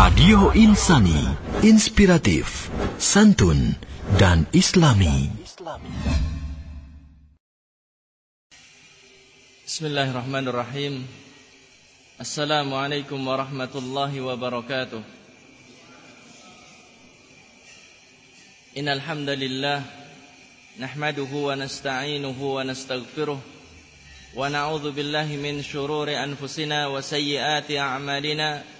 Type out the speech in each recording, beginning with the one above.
Radio Insani, inspiratif, santun, dan islami. Bismillahirrahmanirrahim. Assalamualaikum warahmatullahi wabarakatuh. Innal hamdalillah nahmaduhu wa nasta'inuhu wa nastaghfiruh wa na'udzu billahi min shururi anfusina wa sayyiati a'malina.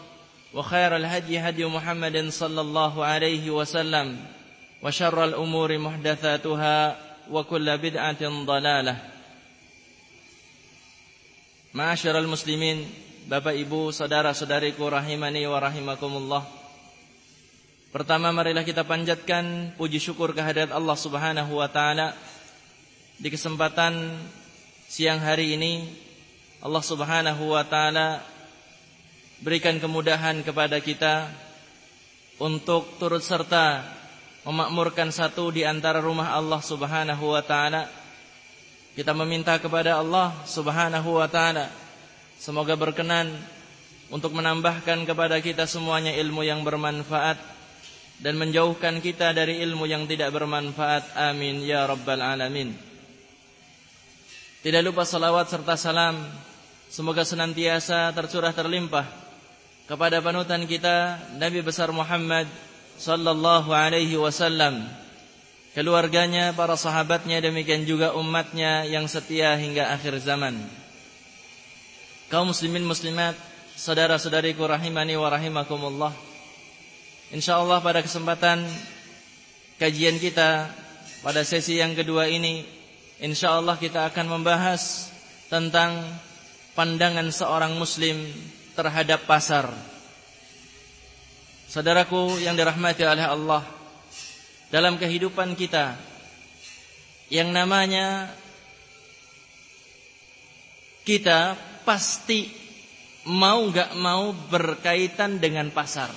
وخير الهدي هدي محمد صلى الله عليه وسلم وشر الأمور محدثاتها وكل بدعة ضلالة معاشر المسلمين Bapak Ibu, saudara-saudariku rahimani wa rahimakumullah. Pertama marilah kita panjatkan puji syukur kehadirat Allah Subhanahu wa taala di kesempatan siang hari ini Allah Subhanahu wa taala berikan kemudahan kepada kita untuk turut serta memakmurkan satu di antara rumah Allah Subhanahu wa taala. Kita meminta kepada Allah Subhanahu wa taala semoga berkenan untuk menambahkan kepada kita semuanya ilmu yang bermanfaat dan menjauhkan kita dari ilmu yang tidak bermanfaat. Amin ya rabbal alamin. Tidak lupa salawat serta salam semoga senantiasa tercurah terlimpah kepada panutan kita Nabi besar Muhammad sallallahu alaihi wasallam keluarganya para sahabatnya demikian juga umatnya yang setia hingga akhir zaman. Kaum muslimin muslimat saudara-saudariku rahimani wa rahimakumullah. Insyaallah pada kesempatan kajian kita pada sesi yang kedua ini insyaallah kita akan membahas tentang pandangan seorang muslim terhadap pasar. Saudaraku yang dirahmati oleh Allah, dalam kehidupan kita yang namanya kita pasti mau nggak mau berkaitan dengan pasar.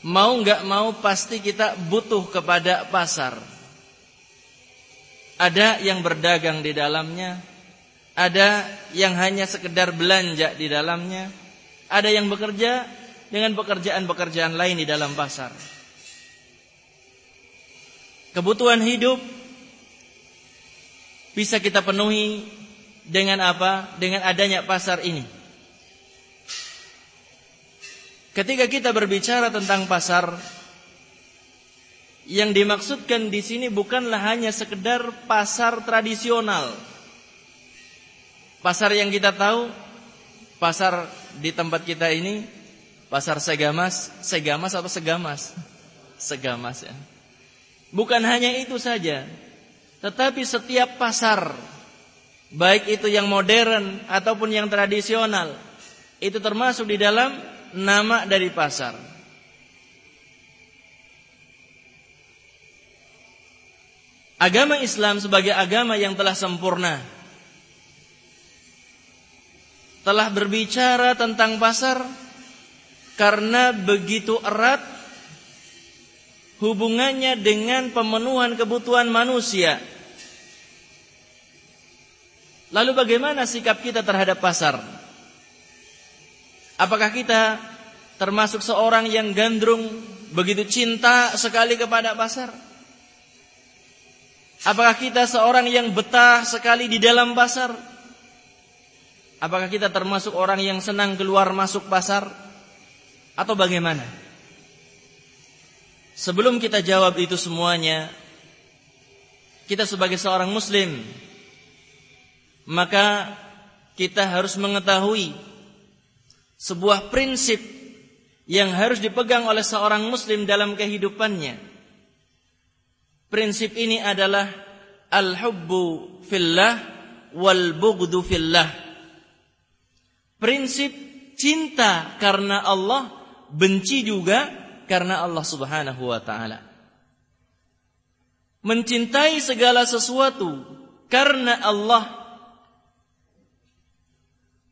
Mau nggak mau pasti kita butuh kepada pasar. Ada yang berdagang di dalamnya, ada yang hanya sekedar belanja di dalamnya, ada yang bekerja dengan pekerjaan-pekerjaan lain di dalam pasar. Kebutuhan hidup bisa kita penuhi dengan apa? Dengan adanya pasar ini. Ketika kita berbicara tentang pasar, yang dimaksudkan di sini bukanlah hanya sekedar pasar tradisional Pasar yang kita tahu, pasar di tempat kita ini, pasar Segamas, Segamas apa Segamas? Segamas ya. Bukan hanya itu saja, tetapi setiap pasar, baik itu yang modern ataupun yang tradisional, itu termasuk di dalam nama dari pasar. Agama Islam sebagai agama yang telah sempurna telah berbicara tentang pasar karena begitu erat hubungannya dengan pemenuhan kebutuhan manusia. Lalu bagaimana sikap kita terhadap pasar? Apakah kita termasuk seorang yang gandrung begitu cinta sekali kepada pasar? Apakah kita seorang yang betah sekali di dalam pasar? Apakah kita termasuk orang yang senang keluar masuk pasar atau bagaimana? Sebelum kita jawab itu semuanya, kita sebagai seorang muslim maka kita harus mengetahui sebuah prinsip yang harus dipegang oleh seorang muslim dalam kehidupannya. Prinsip ini adalah al-hubbu fillah wal bughdu fillah prinsip cinta karena Allah, benci juga karena Allah Subhanahu wa taala. Mencintai segala sesuatu karena Allah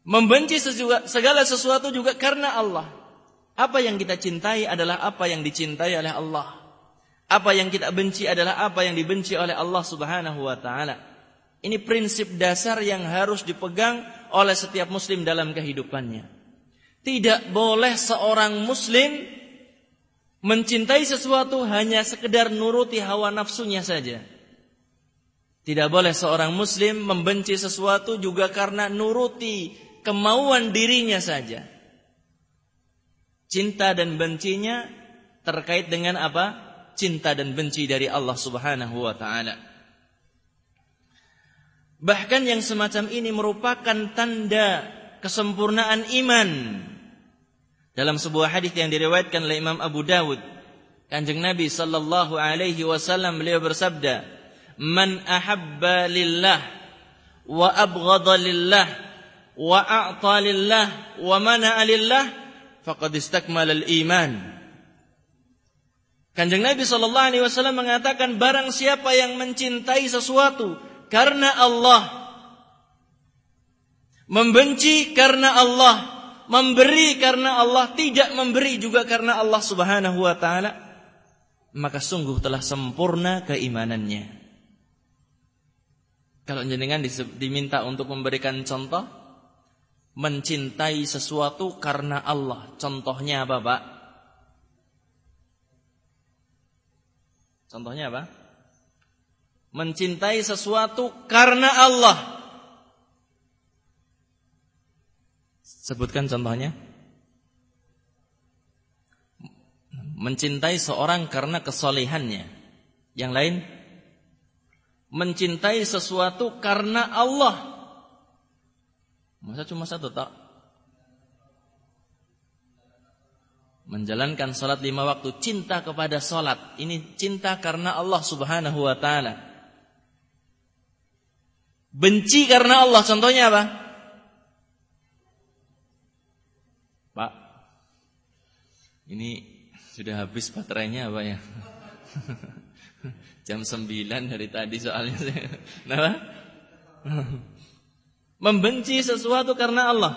Membenci segala sesuatu juga karena Allah. Apa yang kita cintai adalah apa yang dicintai oleh Allah. Apa yang kita benci adalah apa yang dibenci oleh Allah Subhanahu wa taala. Ini prinsip dasar yang harus dipegang oleh setiap muslim dalam kehidupannya. Tidak boleh seorang muslim mencintai sesuatu hanya sekedar nuruti hawa nafsunya saja. Tidak boleh seorang muslim membenci sesuatu juga karena nuruti kemauan dirinya saja. Cinta dan bencinya terkait dengan apa? Cinta dan benci dari Allah Subhanahu wa taala. Bahkan yang semacam ini merupakan tanda kesempurnaan iman. Dalam sebuah hadis yang diriwayatkan oleh Imam Abu Dawud, Kanjeng Nabi sallallahu alaihi wasallam beliau bersabda, "Man ahabba lillah wa abghadha lillah wa a'ta lillah wa mana'a lillah faqad istakmala al-iman. Kanjeng Nabi sallallahu alaihi wasallam mengatakan barang siapa yang mencintai sesuatu karena Allah membenci karena Allah, memberi karena Allah, tidak memberi juga karena Allah Subhanahu wa taala, maka sungguh telah sempurna keimanannya. Kalau jenengan diminta untuk memberikan contoh, mencintai sesuatu karena Allah. Contohnya apa, Pak? Contohnya apa? Mencintai sesuatu karena Allah. Sebutkan contohnya. Mencintai seorang karena kesolehannya. Yang lain? Mencintai sesuatu karena Allah. Masa cuma satu tak? Menjalankan salat lima waktu Cinta kepada salat Ini cinta karena Allah subhanahu wa ta'ala Benci karena Allah Contohnya apa? Pak Ini sudah habis baterainya apa ya? Jam 9 dari tadi soalnya Kenapa? Membenci sesuatu karena Allah.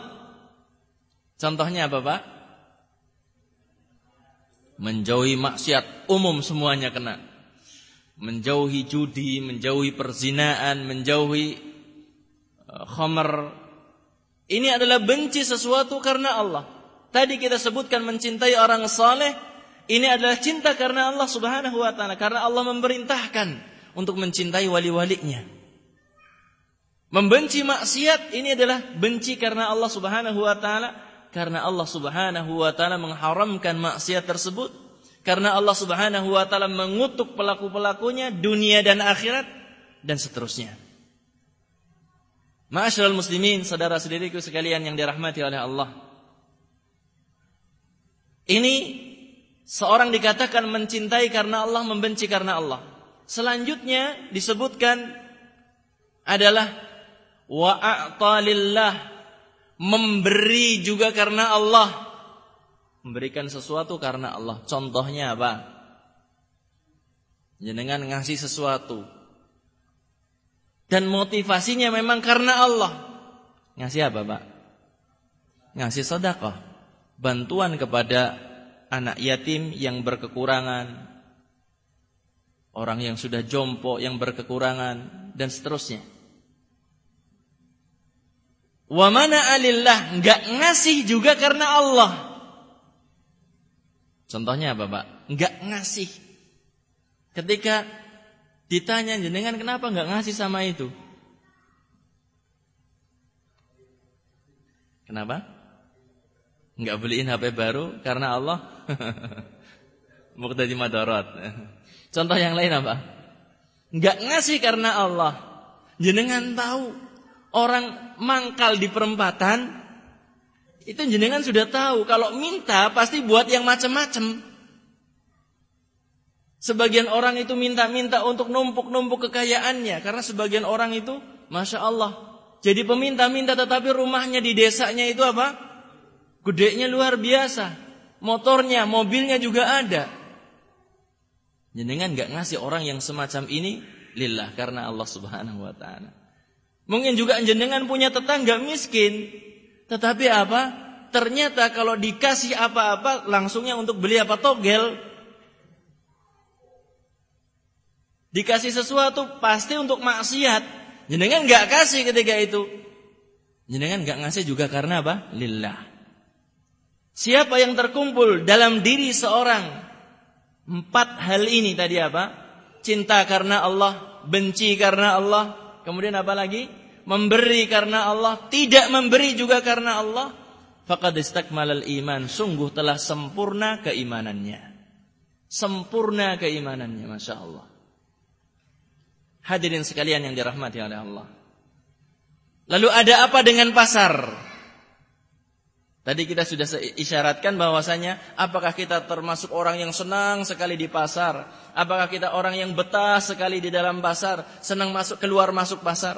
Contohnya apa, Pak? Menjauhi maksiat umum semuanya kena. Menjauhi judi, menjauhi perzinaan, menjauhi uh, khamar. Ini adalah benci sesuatu karena Allah. Tadi kita sebutkan mencintai orang saleh, ini adalah cinta karena Allah Subhanahu wa taala, karena Allah memerintahkan untuk mencintai wali-walinya. Membenci maksiat ini adalah benci karena Allah Subhanahu wa taala karena Allah Subhanahu wa taala mengharamkan maksiat tersebut karena Allah Subhanahu wa taala mengutuk pelaku-pelakunya dunia dan akhirat dan seterusnya. Ma'asyiral muslimin, saudara-saudariku sekalian yang dirahmati oleh Allah. Ini seorang dikatakan mencintai karena Allah, membenci karena Allah. Selanjutnya disebutkan adalah wa a'talillah memberi juga karena Allah memberikan sesuatu karena Allah contohnya apa jenengan ngasih sesuatu dan motivasinya memang karena Allah ngasih apa Pak ngasih sedekah bantuan kepada anak yatim yang berkekurangan orang yang sudah jompo yang berkekurangan dan seterusnya Wa mana alillah enggak ngasih juga karena Allah. Contohnya apa, Pak? Enggak ngasih. Ketika ditanya jenengan kenapa enggak ngasih sama itu? Kenapa? Enggak beliin HP baru karena Allah. Muqtadi madarat. Contoh yang lain apa? Enggak ngasih karena Allah. Jenengan tahu orang mangkal di perempatan itu jenengan sudah tahu kalau minta pasti buat yang macam-macam. Sebagian orang itu minta-minta untuk numpuk-numpuk kekayaannya karena sebagian orang itu masya Allah jadi peminta-minta tetapi rumahnya di desanya itu apa? Gedenya luar biasa. motornya, mobilnya juga ada. Jenengan nggak ngasih orang yang semacam ini lillah karena Allah Subhanahu wa taala. Mungkin juga jenengan punya tetangga miskin, tetapi apa? Ternyata kalau dikasih apa-apa langsungnya untuk beli apa togel. Dikasih sesuatu pasti untuk maksiat. Jenengan nggak kasih ketika itu. Jenengan nggak ngasih juga karena apa? Lillah. Siapa yang terkumpul dalam diri seorang empat hal ini tadi apa? Cinta karena Allah, benci karena Allah, kemudian apa lagi? Memberi karena Allah, tidak memberi juga karena Allah. Faqad istakmalal iman, sungguh telah sempurna keimanannya. Sempurna keimanannya, masya Allah. Hadirin sekalian yang dirahmati oleh Allah. Lalu ada apa dengan pasar? Tadi kita sudah isyaratkan bahwasanya apakah kita termasuk orang yang senang sekali di pasar? Apakah kita orang yang betah sekali di dalam pasar, senang masuk keluar masuk pasar?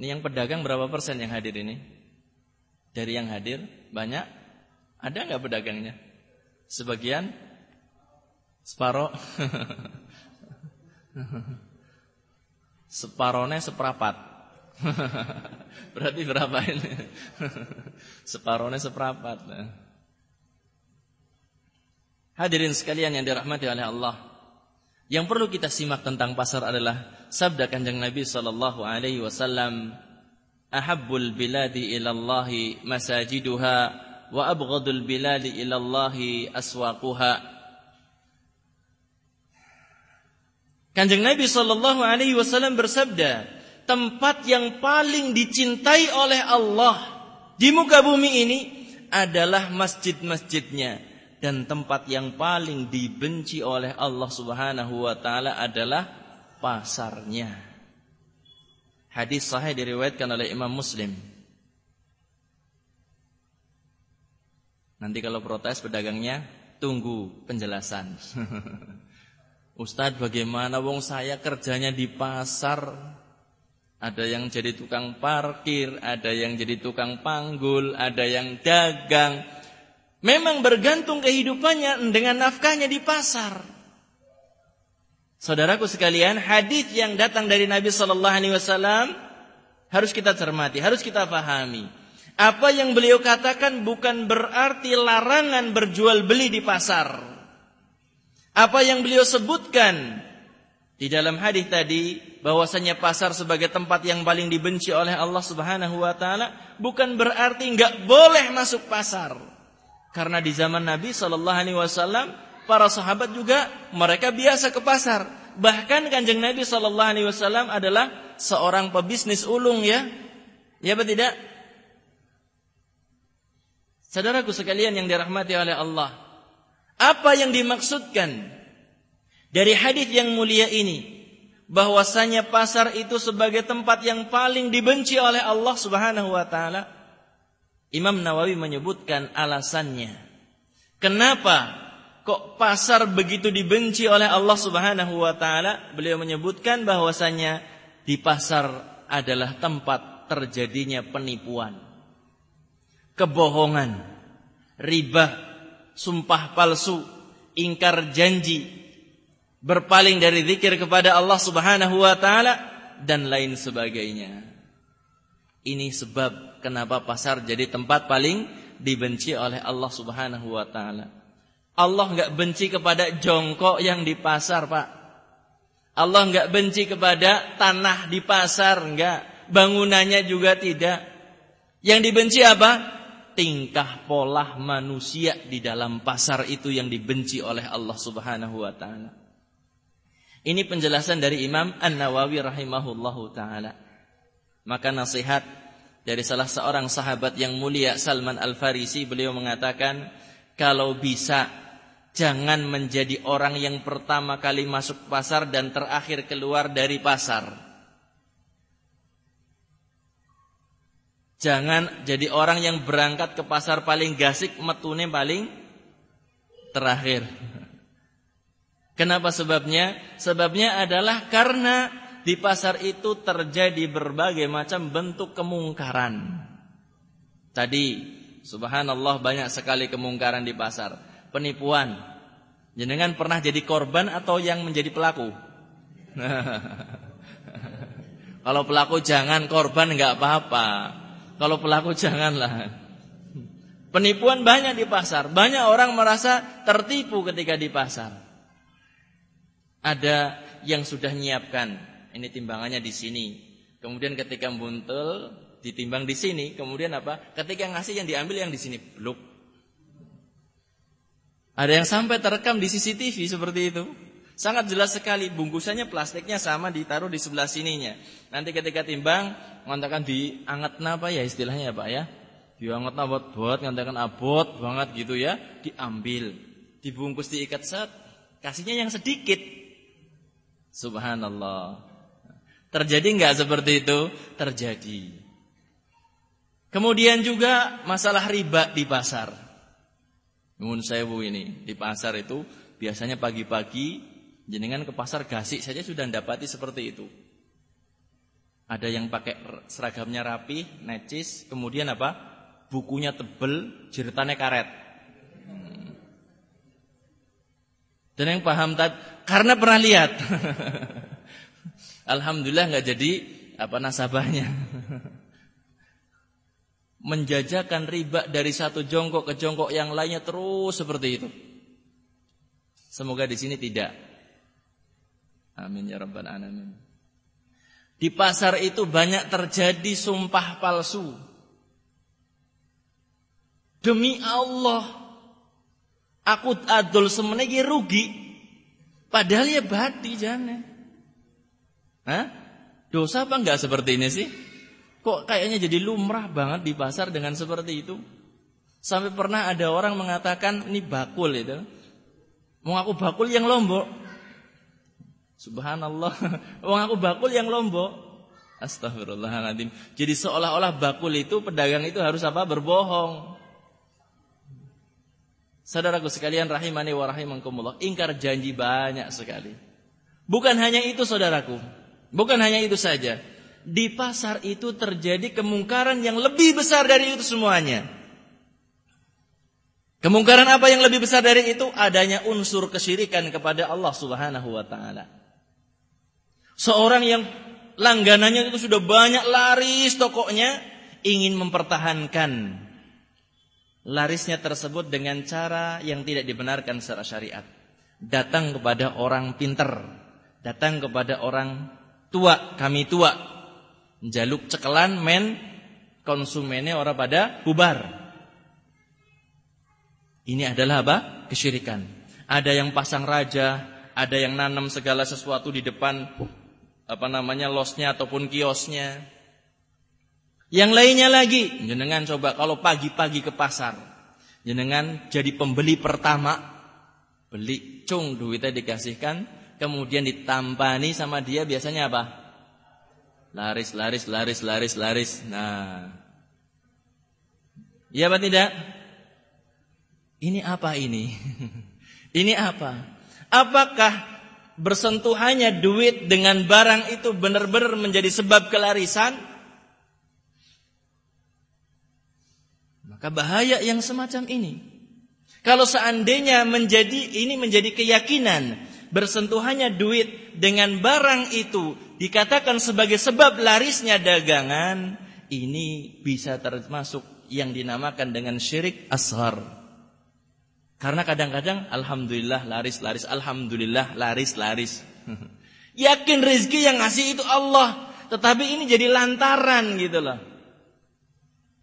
Ini yang pedagang berapa persen yang hadir ini? Dari yang hadir banyak? Ada nggak pedagangnya? Sebagian? Separoh? Separohnya seperapat. Berarti berapa ini? Separohnya seperapat. Hadirin sekalian yang dirahmati oleh Allah. Yang perlu kita simak tentang pasar adalah sabda Kanjeng Nabi sallallahu alaihi wasallam, "Ahabbul biladi ila masajiduha wa abghadul biladi ila Allah aswaquha." Kanjeng Nabi sallallahu alaihi wasallam bersabda, tempat yang paling dicintai oleh Allah di muka bumi ini adalah masjid-masjidnya dan tempat yang paling dibenci oleh Allah Subhanahu wa taala adalah pasarnya. Hadis sahih diriwayatkan oleh Imam Muslim. Nanti kalau protes pedagangnya tunggu penjelasan. Ustadz bagaimana wong saya kerjanya di pasar ada yang jadi tukang parkir, ada yang jadi tukang panggul, ada yang dagang. Memang bergantung kehidupannya dengan nafkahnya di pasar. Saudaraku sekalian, hadis yang datang dari Nabi Shallallahu Alaihi Wasallam harus kita cermati, harus kita pahami. Apa yang beliau katakan bukan berarti larangan berjual beli di pasar. Apa yang beliau sebutkan di dalam hadis tadi bahwasanya pasar sebagai tempat yang paling dibenci oleh Allah Subhanahu wa taala bukan berarti enggak boleh masuk pasar. Karena di zaman Nabi sallallahu alaihi wasallam para sahabat juga mereka biasa ke pasar. Bahkan Kanjeng Nabi sallallahu alaihi wasallam adalah seorang pebisnis ulung ya. Ya apa tidak? Saudaraku sekalian yang dirahmati oleh Allah. Apa yang dimaksudkan dari hadis yang mulia ini bahwasanya pasar itu sebagai tempat yang paling dibenci oleh Allah Subhanahu wa taala. Imam Nawawi menyebutkan alasannya. Kenapa kok pasar begitu dibenci oleh Allah Subhanahu wa taala? Beliau menyebutkan bahwasanya di pasar adalah tempat terjadinya penipuan, kebohongan, riba, sumpah palsu, ingkar janji, berpaling dari zikir kepada Allah Subhanahu wa taala dan lain sebagainya. Ini sebab kenapa pasar jadi tempat paling dibenci oleh Allah Subhanahu wa taala. Allah enggak benci kepada jongkok yang di pasar, Pak. Allah enggak benci kepada tanah di pasar, enggak. Bangunannya juga tidak. Yang dibenci apa? Tingkah pola manusia di dalam pasar itu yang dibenci oleh Allah Subhanahu wa taala. Ini penjelasan dari Imam An-Nawawi rahimahullahu taala. Maka nasihat dari salah seorang sahabat yang mulia Salman Al-Farisi beliau mengatakan kalau bisa jangan menjadi orang yang pertama kali masuk pasar dan terakhir keluar dari pasar. Jangan jadi orang yang berangkat ke pasar paling gasik metune paling terakhir. Kenapa sebabnya? Sebabnya adalah karena di pasar itu terjadi berbagai macam bentuk kemungkaran. Tadi Subhanallah banyak sekali kemungkaran di pasar. Penipuan. Jenengan pernah jadi korban atau yang menjadi pelaku? Kalau pelaku jangan, korban nggak apa-apa. Kalau pelaku janganlah. Penipuan banyak di pasar. Banyak orang merasa tertipu ketika di pasar. Ada yang sudah nyiapkan. Ini timbangannya di sini. Kemudian ketika buntel ditimbang di sini, kemudian apa? Ketika ngasih yang diambil yang di sini, belum. Ada yang sampai terekam di CCTV seperti itu. Sangat jelas sekali bungkusannya plastiknya sama ditaruh di sebelah sininya. Nanti ketika timbang mengatakan dianget apa ya istilahnya ya Pak ya. Dianget abot buat mengatakan abot banget gitu ya, diambil, dibungkus diikat set, kasihnya yang sedikit. Subhanallah. Terjadi enggak seperti itu? Terjadi. Kemudian juga masalah riba di pasar. Nuhun sewu ini, di pasar itu biasanya pagi-pagi jenengan ke pasar gasik saja sudah mendapati seperti itu. Ada yang pakai seragamnya rapi, necis, kemudian apa? Bukunya tebel, jeritannya karet. Dan yang paham tadi karena pernah lihat. Alhamdulillah nggak jadi apa nasabahnya menjajakan riba dari satu jongkok ke jongkok yang lainnya terus seperti itu. Semoga di sini tidak. Amin ya rabbal alamin. Di pasar itu banyak terjadi sumpah palsu. Demi Allah, aku adol semenegi rugi. Padahal ya badi jangan. Hah? Dosa apa enggak seperti ini sih? Kok kayaknya jadi lumrah banget di pasar dengan seperti itu? Sampai pernah ada orang mengatakan ini bakul itu. Mau aku bakul yang lombok. Subhanallah. Mau aku bakul yang lombok. Astagfirullahaladzim. Jadi seolah-olah bakul itu pedagang itu harus apa? Berbohong. Saudaraku sekalian rahimani wa rahimakumullah. Ingkar janji banyak sekali. Bukan hanya itu saudaraku. Bukan hanya itu saja di pasar itu terjadi kemungkaran yang lebih besar dari itu semuanya. Kemungkaran apa yang lebih besar dari itu? Adanya unsur kesyirikan kepada Allah Subhanahu wa taala. Seorang yang langganannya itu sudah banyak laris tokonya ingin mempertahankan larisnya tersebut dengan cara yang tidak dibenarkan secara syariat. Datang kepada orang pinter, datang kepada orang tua, kami tua, jaluk cekelan men konsumennya orang pada bubar. Ini adalah apa? Kesyirikan. Ada yang pasang raja, ada yang nanam segala sesuatu di depan apa namanya losnya ataupun kiosnya. Yang lainnya lagi, jenengan coba kalau pagi-pagi ke pasar, jenengan jadi pembeli pertama, beli cung duitnya dikasihkan, kemudian ditampani sama dia biasanya apa? Laris, laris, laris, laris, laris. Nah. Iya apa tidak? Ini apa ini? ini apa? Apakah bersentuhannya duit dengan barang itu benar-benar menjadi sebab kelarisan? Maka bahaya yang semacam ini. Kalau seandainya menjadi ini menjadi keyakinan bersentuhannya duit dengan barang itu dikatakan sebagai sebab larisnya dagangan, ini bisa termasuk yang dinamakan dengan syirik ashar. Karena kadang-kadang alhamdulillah laris-laris, alhamdulillah laris-laris. Yakin rezeki yang ngasih itu Allah, tetapi ini jadi lantaran gitu loh.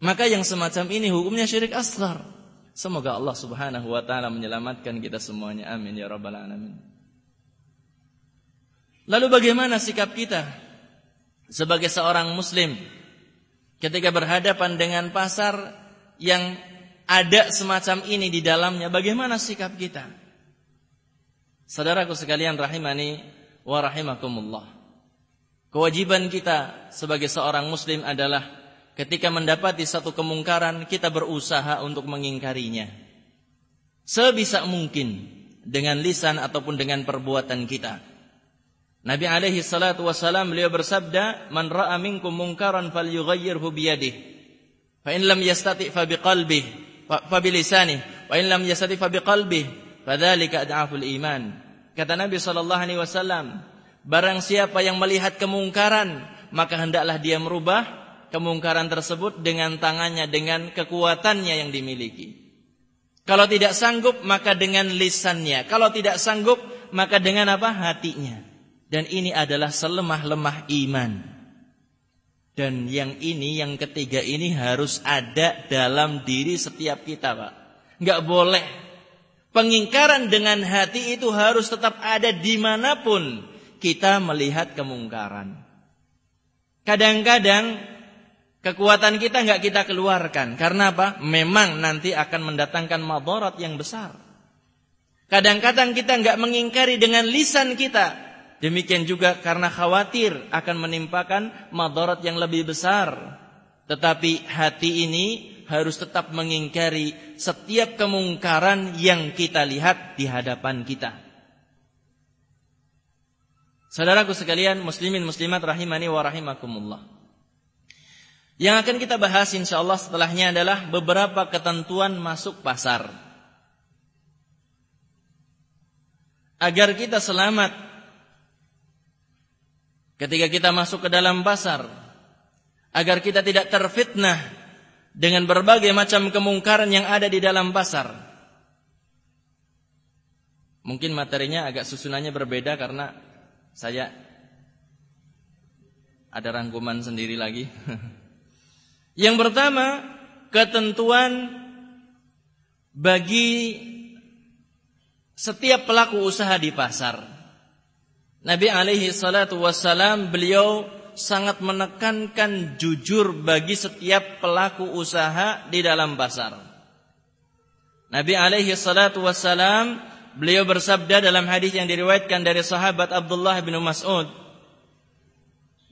Maka yang semacam ini hukumnya syirik ashar. Semoga Allah Subhanahu wa taala menyelamatkan kita semuanya. Amin ya rabbal alamin. Lalu bagaimana sikap kita sebagai seorang muslim ketika berhadapan dengan pasar yang ada semacam ini di dalamnya bagaimana sikap kita? Saudaraku sekalian rahimani wa rahimakumullah. Kewajiban kita sebagai seorang muslim adalah ketika mendapati satu kemungkaran kita berusaha untuk mengingkarinya. Sebisa mungkin dengan lisan ataupun dengan perbuatan kita. Nabi alaihi salatu wasalam beliau bersabda, "Man ra'a minkum munkaran falyughayyirhu biyadihi." Fa in lam yastati fa biqalbihi fa bilisanihi wa in lam yastati fa biqalbihi fadzalika ad'aful iman. Kata Nabi sallallahu alaihi wasallam, barang siapa yang melihat kemungkaran, maka hendaklah dia merubah kemungkaran tersebut dengan tangannya dengan kekuatannya yang dimiliki. Kalau tidak sanggup maka dengan lisannya. Kalau tidak sanggup maka dengan apa? hatinya. Dan ini adalah selemah-lemah iman. Dan yang ini, yang ketiga ini harus ada dalam diri setiap kita, Pak. Enggak boleh. Pengingkaran dengan hati itu harus tetap ada di mana pun kita melihat kemungkaran. Kadang-kadang kekuatan kita enggak kita keluarkan. Karena apa? Memang nanti akan mendatangkan madarat yang besar. Kadang-kadang kita enggak mengingkari dengan lisan kita. Demikian juga karena khawatir akan menimpakan madarat yang lebih besar. Tetapi hati ini harus tetap mengingkari setiap kemungkaran yang kita lihat di hadapan kita. Saudaraku sekalian, muslimin muslimat rahimani wa rahimakumullah. Yang akan kita bahas insyaallah setelahnya adalah beberapa ketentuan masuk pasar. Agar kita selamat ketika kita masuk ke dalam pasar agar kita tidak terfitnah dengan berbagai macam kemungkaran yang ada di dalam pasar. Mungkin materinya agak susunannya berbeda karena saya ada rangkuman sendiri lagi. yang pertama, ketentuan bagi setiap pelaku usaha di pasar. Nabi alaihi salatu wassalam beliau sangat menekankan jujur bagi setiap pelaku usaha di dalam pasar. Nabi alaihi salatu wassalam beliau bersabda dalam hadis yang diriwayatkan dari sahabat Abdullah bin Mas'ud.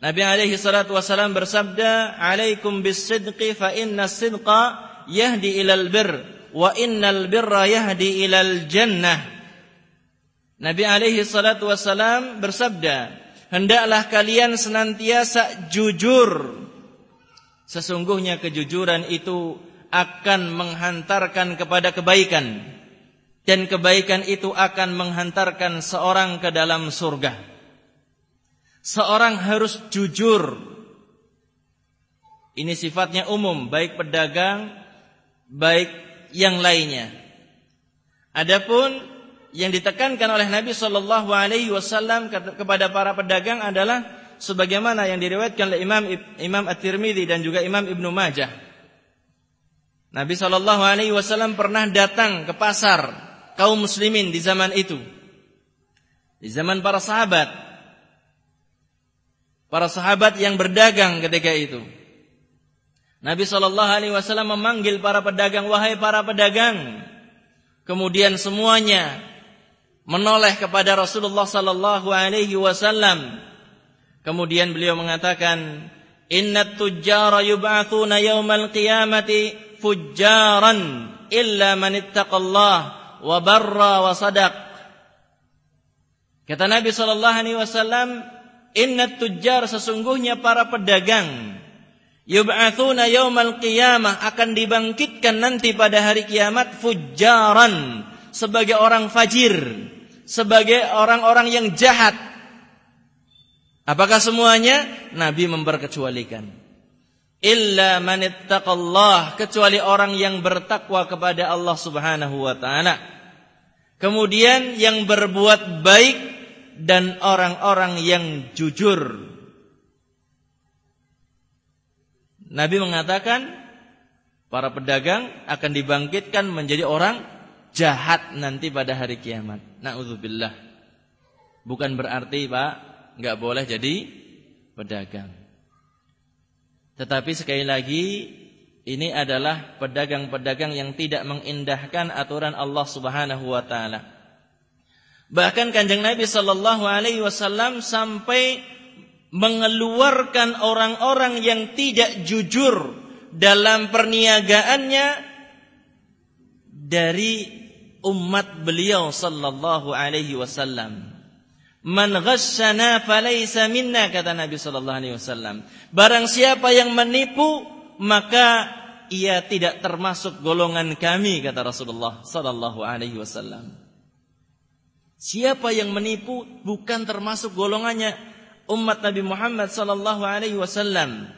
Nabi alaihi salatu wassalam bersabda, "Alaikum bis-sidqi fa inna sidqa yahdi ilal bir wa innal birra yahdi ilal jannah." Nabi alaihi salatu wassalam bersabda, "Hendaklah kalian senantiasa jujur. Sesungguhnya kejujuran itu akan menghantarkan kepada kebaikan dan kebaikan itu akan menghantarkan seorang ke dalam surga." Seorang harus jujur. Ini sifatnya umum, baik pedagang, baik yang lainnya. Adapun yang ditekankan oleh Nabi Shallallahu Alaihi Wasallam kepada para pedagang adalah sebagaimana yang diriwayatkan oleh Imam Imam At-Tirmidzi dan juga Imam Ibnu Majah. Nabi Shallallahu Alaihi Wasallam pernah datang ke pasar kaum muslimin di zaman itu, di zaman para sahabat, para sahabat yang berdagang ketika itu. Nabi Shallallahu Alaihi Wasallam memanggil para pedagang, wahai para pedagang. Kemudian semuanya menoleh kepada Rasulullah sallallahu alaihi wasallam. Kemudian beliau mengatakan, "Innat tujjara yub'atsuna yaumal qiyamati fujjaran illa man ittaqallah wa barra wa sadaq." Kata Nabi sallallahu alaihi wasallam, "Innat tujjar sesungguhnya para pedagang yub'atsuna yaumal qiyamah akan dibangkitkan nanti pada hari kiamat fujjaran sebagai orang fajir, sebagai orang-orang yang jahat. Apakah semuanya? Nabi memperkecualikan. Illa manittaqallah, kecuali orang yang bertakwa kepada Allah Subhanahu wa taala. Kemudian yang berbuat baik dan orang-orang yang jujur. Nabi mengatakan para pedagang akan dibangkitkan menjadi orang jahat nanti pada hari kiamat. Nauzubillah. Bukan berarti Pak nggak boleh jadi pedagang. Tetapi sekali lagi ini adalah pedagang-pedagang yang tidak mengindahkan aturan Allah Subhanahu wa taala. Bahkan Kanjeng Nabi sallallahu alaihi wasallam sampai mengeluarkan orang-orang yang tidak jujur dalam perniagaannya dari umat beliau sallallahu alaihi wasallam. Man ghasyana falaysa minna kata Nabi sallallahu alaihi wasallam. Barang siapa yang menipu maka ia tidak termasuk golongan kami kata Rasulullah sallallahu alaihi wasallam. Siapa yang menipu bukan termasuk golongannya umat Nabi Muhammad sallallahu alaihi wasallam.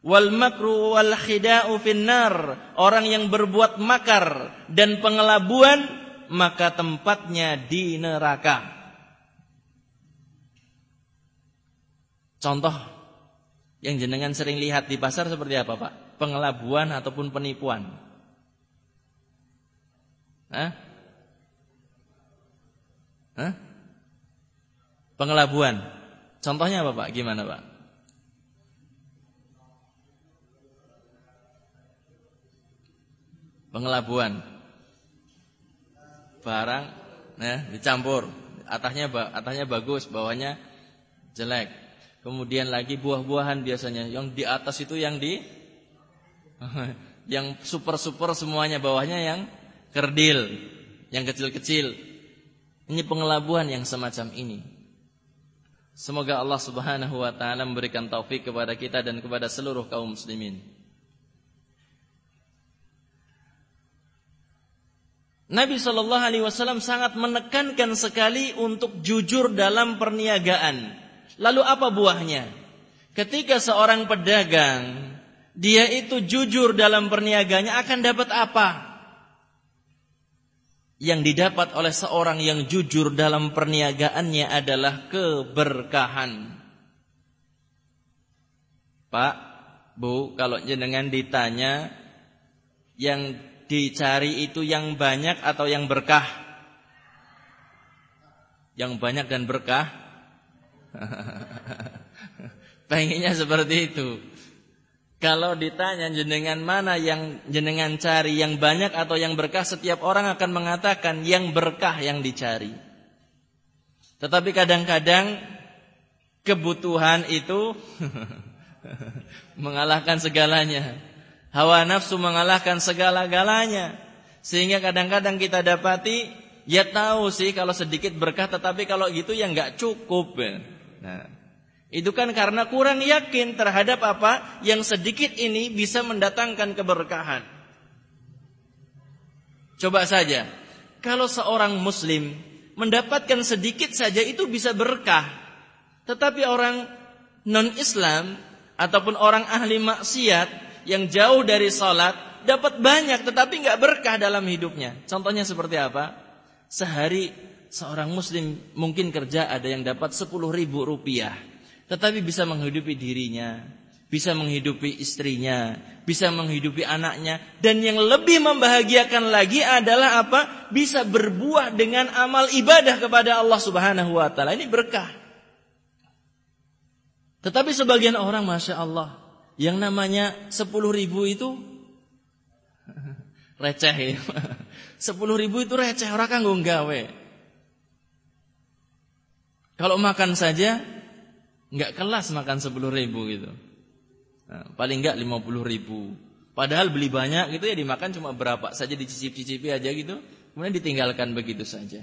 Wal makru wal khida'u finnar. Orang yang berbuat makar dan pengelabuan maka tempatnya di neraka. Contoh yang jenengan sering lihat di pasar seperti apa, Pak? Pengelabuan ataupun penipuan. Hah? Hah? Pengelabuan. Contohnya apa, Pak? Gimana, Pak? Pengelabuan. Barang ya dicampur. Atasnya atasnya bagus bawahnya jelek. Kemudian lagi buah-buahan biasanya. Yang di atas itu yang di yang super-super semuanya. Bawahnya yang kerdil yang kecil-kecil. Ini pengelabuan yang semacam ini. Semoga Allah Subhanahu wa taala memberikan taufik kepada kita dan kepada seluruh kaum muslimin Nabi Shallallahu Alaihi Wasallam sangat menekankan sekali untuk jujur dalam perniagaan. Lalu apa buahnya? Ketika seorang pedagang dia itu jujur dalam perniaganya akan dapat apa? Yang didapat oleh seorang yang jujur dalam perniagaannya adalah keberkahan. Pak, Bu, kalau jenengan ditanya yang dicari itu yang banyak atau yang berkah? Yang banyak dan berkah? Pengennya seperti itu. Kalau ditanya jenengan mana yang jenengan cari, yang banyak atau yang berkah, setiap orang akan mengatakan yang berkah yang dicari. Tetapi kadang-kadang kebutuhan itu mengalahkan segalanya. Hawa nafsu mengalahkan segala-galanya. Sehingga kadang-kadang kita dapati ya tahu sih kalau sedikit berkah tetapi kalau gitu ya nggak cukup. Nah, itu kan karena kurang yakin terhadap apa yang sedikit ini bisa mendatangkan keberkahan. Coba saja, kalau seorang muslim mendapatkan sedikit saja itu bisa berkah. Tetapi orang non-Islam ataupun orang ahli maksiat yang jauh dari sholat dapat banyak tetapi nggak berkah dalam hidupnya. Contohnya seperti apa? Sehari seorang muslim mungkin kerja ada yang dapat 10 ribu rupiah. Tetapi bisa menghidupi dirinya, bisa menghidupi istrinya, bisa menghidupi anaknya. Dan yang lebih membahagiakan lagi adalah apa? Bisa berbuah dengan amal ibadah kepada Allah subhanahu wa ta'ala. Ini berkah. Tetapi sebagian orang Masya Allah yang namanya 10 ribu itu receh ya. 10 ribu itu receh orang kan gawe. Kalau makan saja nggak kelas makan 10 ribu gitu. Nah, paling nggak 50 ribu. Padahal beli banyak gitu ya dimakan cuma berapa saja dicicip-cicipi aja gitu. Kemudian ditinggalkan begitu saja.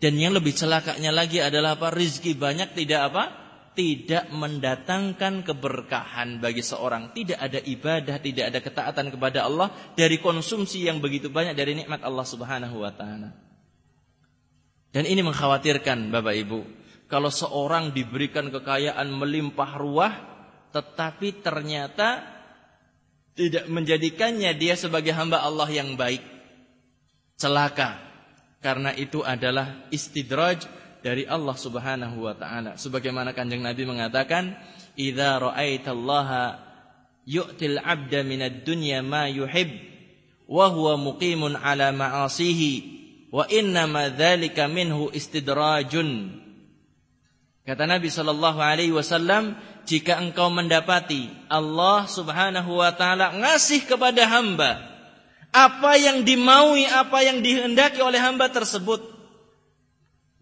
Dan yang lebih celakanya lagi adalah apa? Rizki banyak tidak apa? Tidak mendatangkan keberkahan bagi seorang. Tidak ada ibadah, tidak ada ketaatan kepada Allah dari konsumsi yang begitu banyak dari nikmat Allah Subhanahu wa taala. Dan ini mengkhawatirkan Bapak Ibu. Kalau seorang diberikan kekayaan melimpah ruah tetapi ternyata tidak menjadikannya dia sebagai hamba Allah yang baik. Celaka. Karena itu adalah istidraj dari Allah Subhanahu wa taala. Sebagaimana Kanjeng Nabi mengatakan, "Idza ra'aitallaha yu'til 'abda minad dunya ma yuhib wa huwa muqimun 'ala ma'asihi wa inna ma dzalika minhu istidrajun." Kata Nabi sallallahu alaihi wasallam, jika engkau mendapati Allah Subhanahu wa taala ngasih kepada hamba apa yang dimaui, apa yang dihendaki oleh hamba tersebut,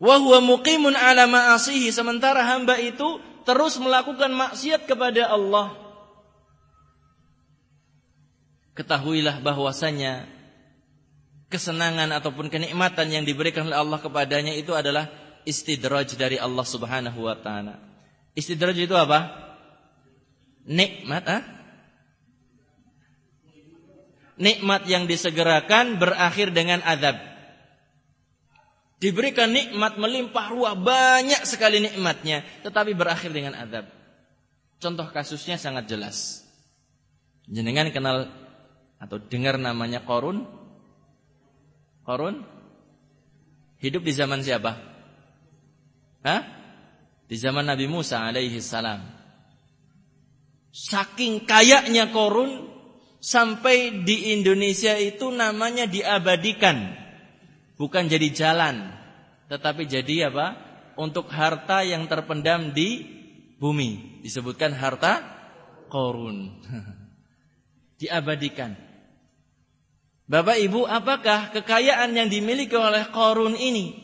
wa huwa muqimun ala ma'asihi sementara hamba itu terus melakukan maksiat kepada Allah ketahuilah bahwasanya kesenangan ataupun kenikmatan yang diberikan oleh Allah kepadanya itu adalah istidraj dari Allah Subhanahu wa taala. Istidraj itu apa? Nikmat ah? nikmat yang disegerakan berakhir dengan azab. Diberikan nikmat melimpah ruah banyak sekali nikmatnya, tetapi berakhir dengan azab. Contoh kasusnya sangat jelas. Jenengan kenal atau dengar namanya Korun? Korun? Hidup di zaman siapa? Hah? Di zaman Nabi Musa alaihi salam. Saking kayaknya Korun sampai di Indonesia itu namanya diabadikan. Bukan jadi jalan, tetapi jadi apa? Untuk harta yang terpendam di bumi. Disebutkan harta korun. diabadikan. Bapak Ibu, apakah kekayaan yang dimiliki oleh korun ini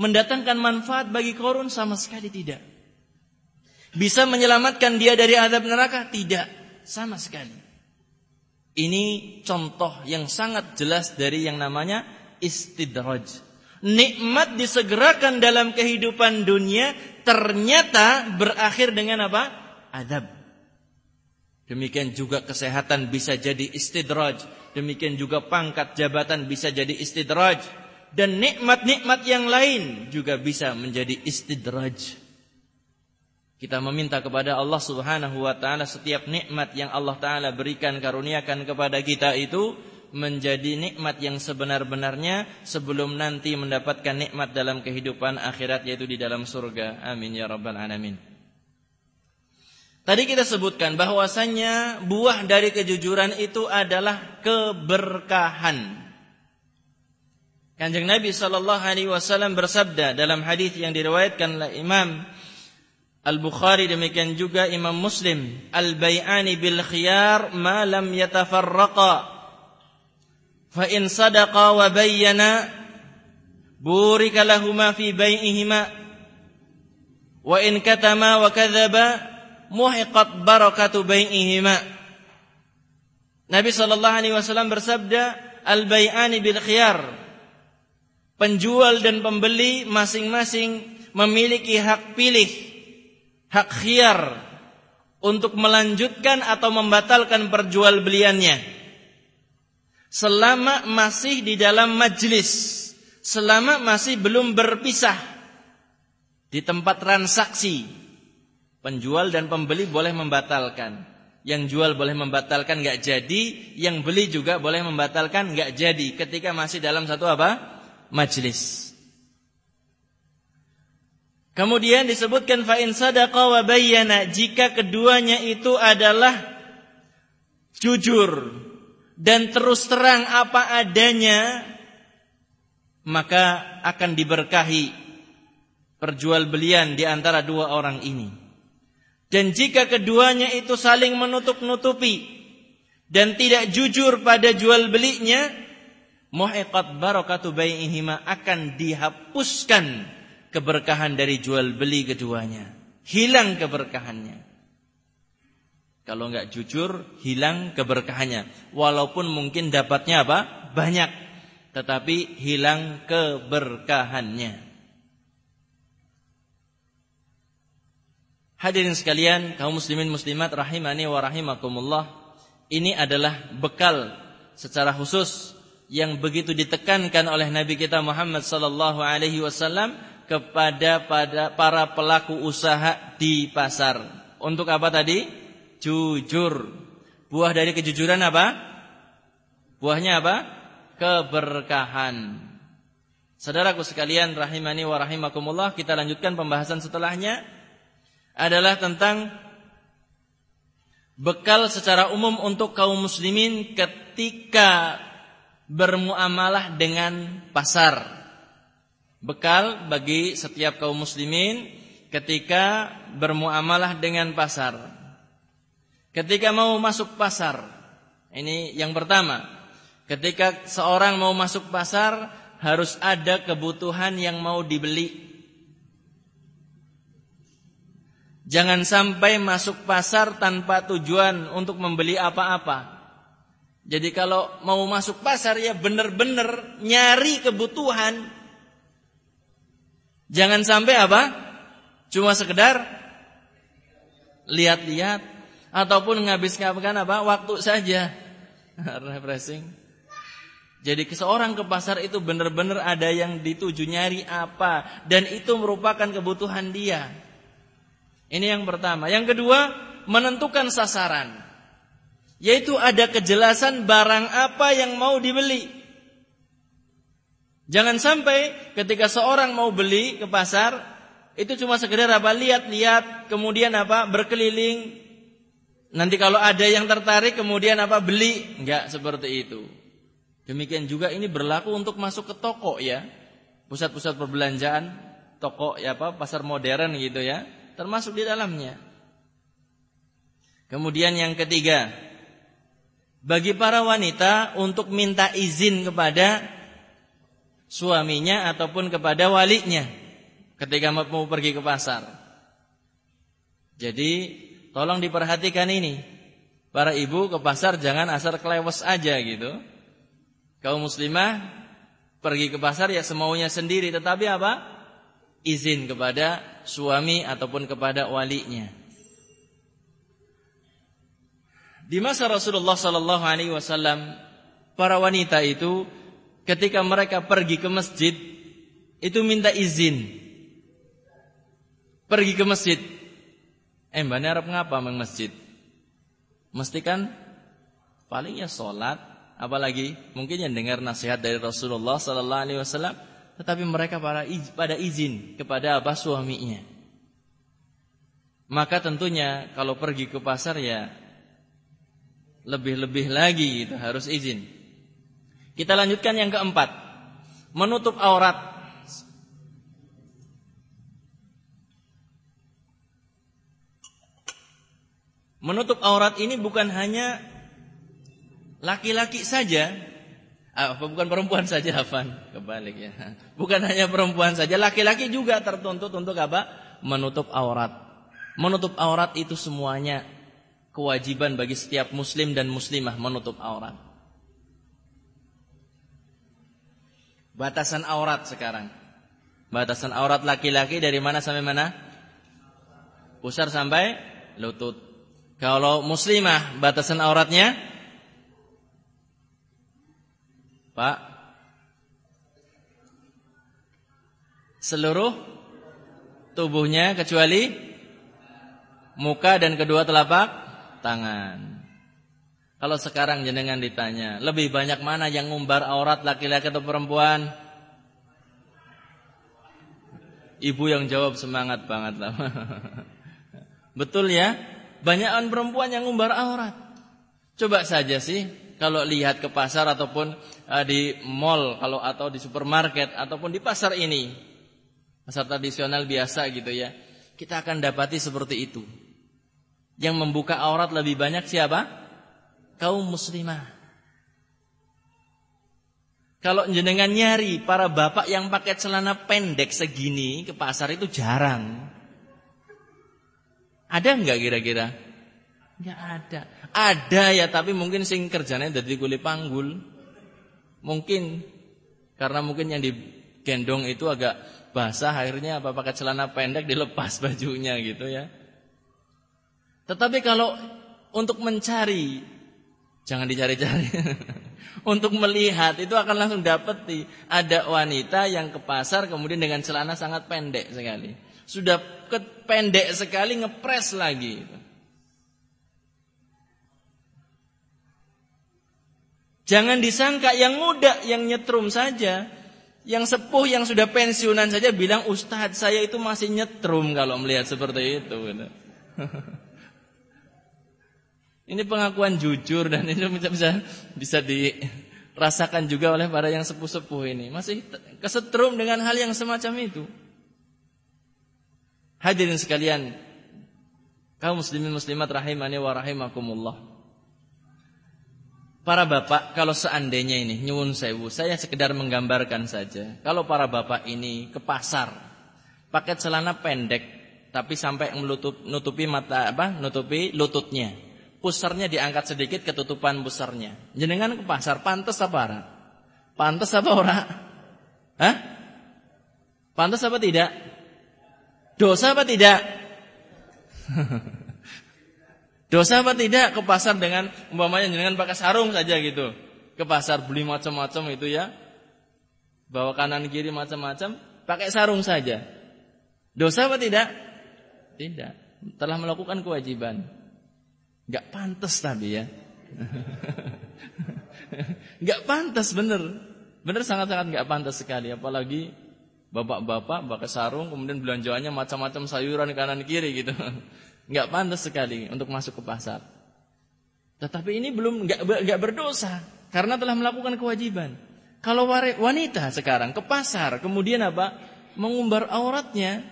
mendatangkan manfaat bagi korun sama sekali tidak? Bisa menyelamatkan dia dari adab neraka? Tidak, sama sekali. Ini contoh yang sangat jelas dari yang namanya istidraj. Nikmat disegerakan dalam kehidupan dunia ternyata berakhir dengan apa? Adab. Demikian juga kesehatan bisa jadi istidraj. Demikian juga pangkat jabatan bisa jadi istidraj. Dan nikmat-nikmat yang lain juga bisa menjadi istidraj. Kita meminta kepada Allah Subhanahu wa taala setiap nikmat yang Allah taala berikan karuniakan kepada kita itu menjadi nikmat yang sebenar-benarnya sebelum nanti mendapatkan nikmat dalam kehidupan akhirat yaitu di dalam surga. Amin ya rabbal alamin. Tadi kita sebutkan bahwasannya buah dari kejujuran itu adalah keberkahan. Kanjeng Nabi sallallahu alaihi wasallam bersabda dalam hadis yang diriwayatkan oleh Imam Al-Bukhari demikian juga Imam Muslim Al-Bay'ani bil khiyar ma lam yatafarraqa Fa in sadaqa wa bayyana burika lahuma fi bai'ihima Wa in katama wa kadzaba muhiqat barakatu bai'ihima Nabi sallallahu alaihi wasallam bersabda Al-Bay'ani bil khiyar. Penjual dan pembeli masing-masing memiliki hak pilih hak khiar untuk melanjutkan atau membatalkan perjualbeliannya selama masih di dalam majlis. Selama masih belum berpisah. Di tempat transaksi. Penjual dan pembeli boleh membatalkan. Yang jual boleh membatalkan nggak jadi. Yang beli juga boleh membatalkan nggak jadi. Ketika masih dalam satu apa? Majlis. Kemudian disebutkan fa in sadaqa wa bayyana. Jika keduanya itu adalah jujur dan terus terang apa adanya maka akan diberkahi perjualbelian di antara dua orang ini. Dan jika keduanya itu saling menutup-nutupi dan tidak jujur pada jual belinya, muhiqat barakatu bai'ihima akan dihapuskan keberkahan dari jual beli keduanya. Hilang keberkahannya. Kalau nggak jujur, hilang keberkahannya. Walaupun mungkin dapatnya apa? Banyak. Tetapi hilang keberkahannya. Hadirin sekalian, kaum muslimin muslimat rahimani wa rahimakumullah. Ini adalah bekal secara khusus yang begitu ditekankan oleh Nabi kita Muhammad sallallahu alaihi wasallam kepada pada para pelaku usaha di pasar. Untuk apa tadi? Jujur. Buah dari kejujuran apa? Buahnya apa? Keberkahan. Saudaraku sekalian rahimani wa rahimakumullah, kita lanjutkan pembahasan setelahnya adalah tentang bekal secara umum untuk kaum muslimin ketika bermuamalah dengan pasar bekal bagi setiap kaum muslimin ketika bermuamalah dengan pasar. Ketika mau masuk pasar, ini yang pertama. Ketika seorang mau masuk pasar harus ada kebutuhan yang mau dibeli. Jangan sampai masuk pasar tanpa tujuan untuk membeli apa-apa. Jadi kalau mau masuk pasar ya benar-benar nyari kebutuhan Jangan sampai apa? Cuma sekedar lihat-lihat ataupun menghabiskan apa? Waktu saja. refreshing. Jadi seorang ke pasar itu benar-benar ada yang dituju nyari apa dan itu merupakan kebutuhan dia. Ini yang pertama. Yang kedua, menentukan sasaran. Yaitu ada kejelasan barang apa yang mau dibeli. Jangan sampai ketika seorang mau beli ke pasar itu cuma sekedar apa lihat-lihat kemudian apa berkeliling nanti kalau ada yang tertarik kemudian apa beli enggak seperti itu. Demikian juga ini berlaku untuk masuk ke toko ya. Pusat-pusat perbelanjaan, toko ya apa pasar modern gitu ya, termasuk di dalamnya. Kemudian yang ketiga, bagi para wanita untuk minta izin kepada suaminya ataupun kepada walinya ketika mau pergi ke pasar. Jadi tolong diperhatikan ini. Para ibu ke pasar jangan asal kelewes aja gitu kaum muslimah pergi ke pasar ya semaunya sendiri tetapi apa? izin kepada suami ataupun kepada walinya. Di masa Rasulullah sallallahu alaihi wasallam para wanita itu ketika mereka pergi ke masjid itu minta izin pergi ke masjid. Eh, mbak Arab ngapa meng masjid? Mesti kan palingnya sholat apalagi mungkin yang dengar nasihat dari Rasulullah sallallahu alaihi wasallam tetapi mereka pada pada izin kepada apa suaminya. Maka tentunya kalau pergi ke pasar ya lebih-lebih lagi gitu harus izin. Kita lanjutkan yang keempat. Menutup aurat Menutup aurat ini bukan hanya laki-laki saja, ah, bukan perempuan saja, Afan, kebalik ya. Bukan hanya perempuan saja, laki-laki juga tertuntut untuk apa? Menutup aurat. Menutup aurat itu semuanya kewajiban bagi setiap muslim dan muslimah menutup aurat. Batasan aurat sekarang. Batasan aurat laki-laki dari mana sampai mana? Pusar sampai lutut. Kalau muslimah batasan auratnya Pak Seluruh tubuhnya kecuali muka dan kedua telapak tangan. Kalau sekarang jenengan ditanya, lebih banyak mana yang ngumbar aurat laki-laki atau perempuan? Ibu yang jawab semangat banget lah. Betul ya? Banyakan perempuan yang ngumbar aurat. Coba saja sih kalau lihat ke pasar ataupun uh, di mall kalau atau di supermarket ataupun di pasar ini. Pasar tradisional biasa gitu ya. Kita akan dapati seperti itu. Yang membuka aurat lebih banyak siapa? Kaum muslimah. Kalau jenengan nyari para bapak yang pakai celana pendek segini ke pasar itu jarang ada nggak kira-kira nggak ada ada ya tapi mungkin sing kerjanya dari kulit panggul. Mungkin karena mungkin yang digendong itu agak basah akhirnya apa pakai celana pendek dilepas bajunya gitu ya. Tetapi kalau untuk mencari jangan dicari-cari. untuk melihat itu akan langsung dapati ada wanita yang ke pasar kemudian dengan celana sangat pendek sekali. Sudah pendek sekali ngepres lagi. Jangan disangka yang muda yang nyetrum saja. Yang sepuh yang sudah pensiunan saja bilang ustadz saya itu masih nyetrum kalau melihat seperti itu. Ini pengakuan jujur dan ini bisa bisa bisa dirasakan juga oleh para yang sepuh-sepuh ini. Masih kesetrum dengan hal yang semacam itu. Hadirin sekalian, kaum muslimin muslimat rahimani wa rahimakumullah. Para bapak kalau seandainya ini nyuwun sewu, saya sekedar menggambarkan saja. Kalau para bapak ini ke pasar, pakai celana pendek tapi sampai menutup, nutupi mata apa? Nutupi lututnya. Pusarnya diangkat sedikit ketutupan pusarnya. Jenengan ke pasar pantas apa ora? Pantas apa ora? Hah? Pantas apa tidak? Dosa apa tidak? Dosa apa tidak ke pasar dengan umpamanya dengan pakai sarung saja gitu. Ke pasar beli macam-macam itu ya. Bawa kanan kiri macam-macam, pakai sarung saja. Dosa apa tidak? Tidak. Telah melakukan kewajiban. Enggak pantas tapi ya. Enggak pantas bener. Bener sangat-sangat enggak pantas sekali apalagi bapak-bapak pakai sarung kemudian belanjaannya macam-macam sayuran kanan kiri gitu nggak pantas sekali untuk masuk ke pasar. Tetapi ini belum nggak nggak berdosa karena telah melakukan kewajiban. Kalau wanita sekarang ke pasar kemudian apa mengumbar auratnya,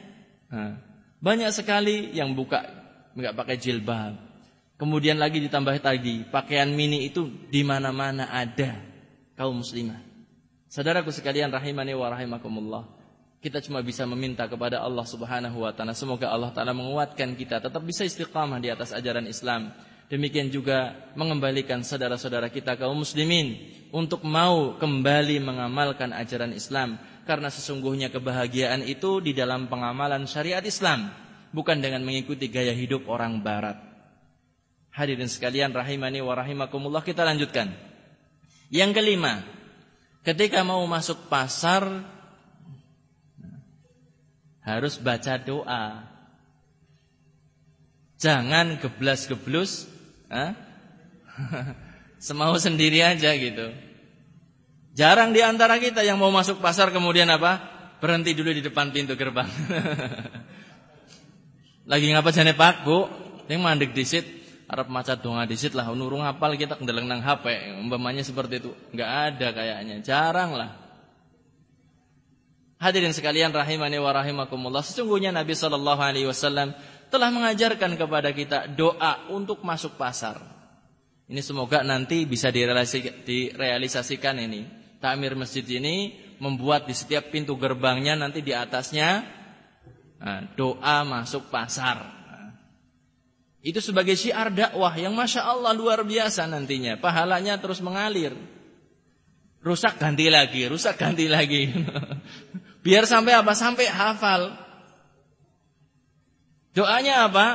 nah, banyak sekali yang buka nggak pakai jilbab. Kemudian lagi ditambah tadi pakaian mini itu di mana-mana ada kaum muslimah. Saudaraku sekalian rahimani wa rahimakumullah. Kita cuma bisa meminta kepada Allah Subhanahu wa taala semoga Allah taala menguatkan kita tetap bisa istiqamah di atas ajaran Islam. Demikian juga mengembalikan saudara-saudara kita kaum muslimin untuk mau kembali mengamalkan ajaran Islam karena sesungguhnya kebahagiaan itu di dalam pengamalan syariat Islam bukan dengan mengikuti gaya hidup orang barat. Hadirin sekalian rahimani wa rahimakumullah kita lanjutkan. Yang kelima, ketika mau masuk pasar harus baca doa. Jangan geblas-geblus, semau sendiri aja gitu. Jarang di antara kita yang mau masuk pasar kemudian apa? Berhenti dulu di depan pintu gerbang. Lagi ngapa jane Pak, Bu? Yang mandek disit, Arab maca donga disit lah nurung hafal kita kendeleng nang HP, umpamanya seperti itu. Enggak ada kayaknya, jarang lah. Hadirin sekalian rahimani wa rahimakumullah. Sesungguhnya Nabi sallallahu alaihi wasallam telah mengajarkan kepada kita doa untuk masuk pasar. Ini semoga nanti bisa direalisasikan ini. Takmir masjid ini membuat di setiap pintu gerbangnya nanti di atasnya nah, doa masuk pasar. Itu sebagai syiar dakwah yang masya Allah luar biasa nantinya. Pahalanya terus mengalir. Rusak ganti lagi, rusak ganti lagi. Biar sampai apa? Sampai hafal. Doanya apa?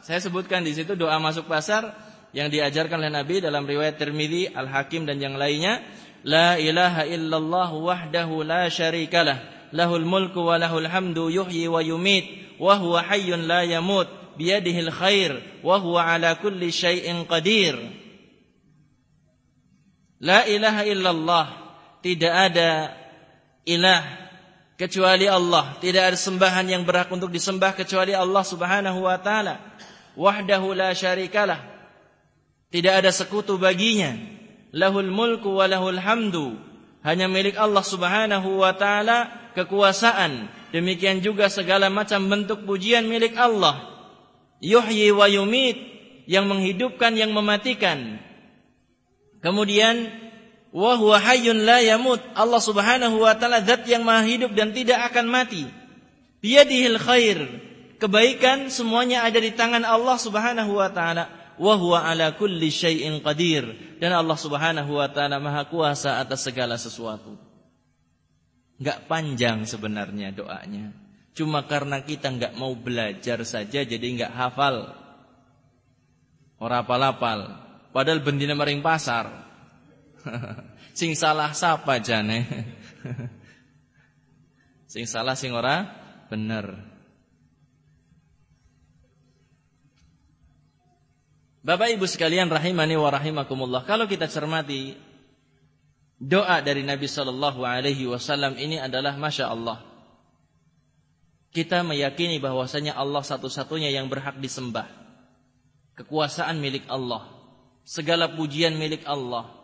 Saya sebutkan di situ doa masuk pasar yang diajarkan oleh Nabi dalam riwayat Tirmidzi, Al-Hakim dan yang lainnya. La ilaha illallah wahdahu la syarikalah. Lahul mulku wa lahul hamdu yuhyi wa yumit. Wa huwa hayyun la yamut. Biyadihil khair. Wa huwa ala kulli syai'in qadir. La ilaha illallah. Tidak ada ilah kecuali Allah. Tidak ada sembahan yang berhak untuk disembah kecuali Allah Subhanahu wa taala. Wahdahu la syarikalah. Tidak ada sekutu baginya. Lahul mulku wa lahul hamdu. Hanya milik Allah Subhanahu wa taala kekuasaan. Demikian juga segala macam bentuk pujian milik Allah. Yuhyi wa yumit yang menghidupkan yang mematikan. Kemudian wa huwa hayyun la yamut. Allah Subhanahu wa taala zat yang maha hidup dan tidak akan mati. Biyadihil khair. Kebaikan semuanya ada di tangan Allah Subhanahu wa taala. Wa huwa ala kulli syai'in qadir. Dan Allah Subhanahu wa taala maha kuasa atas segala sesuatu. Enggak panjang sebenarnya doanya. Cuma karena kita enggak mau belajar saja jadi enggak hafal. Ora apal-apal. Padahal bendina maring pasar. sing salah siapa jane? sing salah sing ora bener. Bapak Ibu sekalian rahimani wa rahimakumullah. Kalau kita cermati doa dari Nabi sallallahu alaihi wasallam ini adalah masya Allah. Kita meyakini bahwasanya Allah satu-satunya yang berhak disembah. Kekuasaan milik Allah. Segala pujian milik Allah.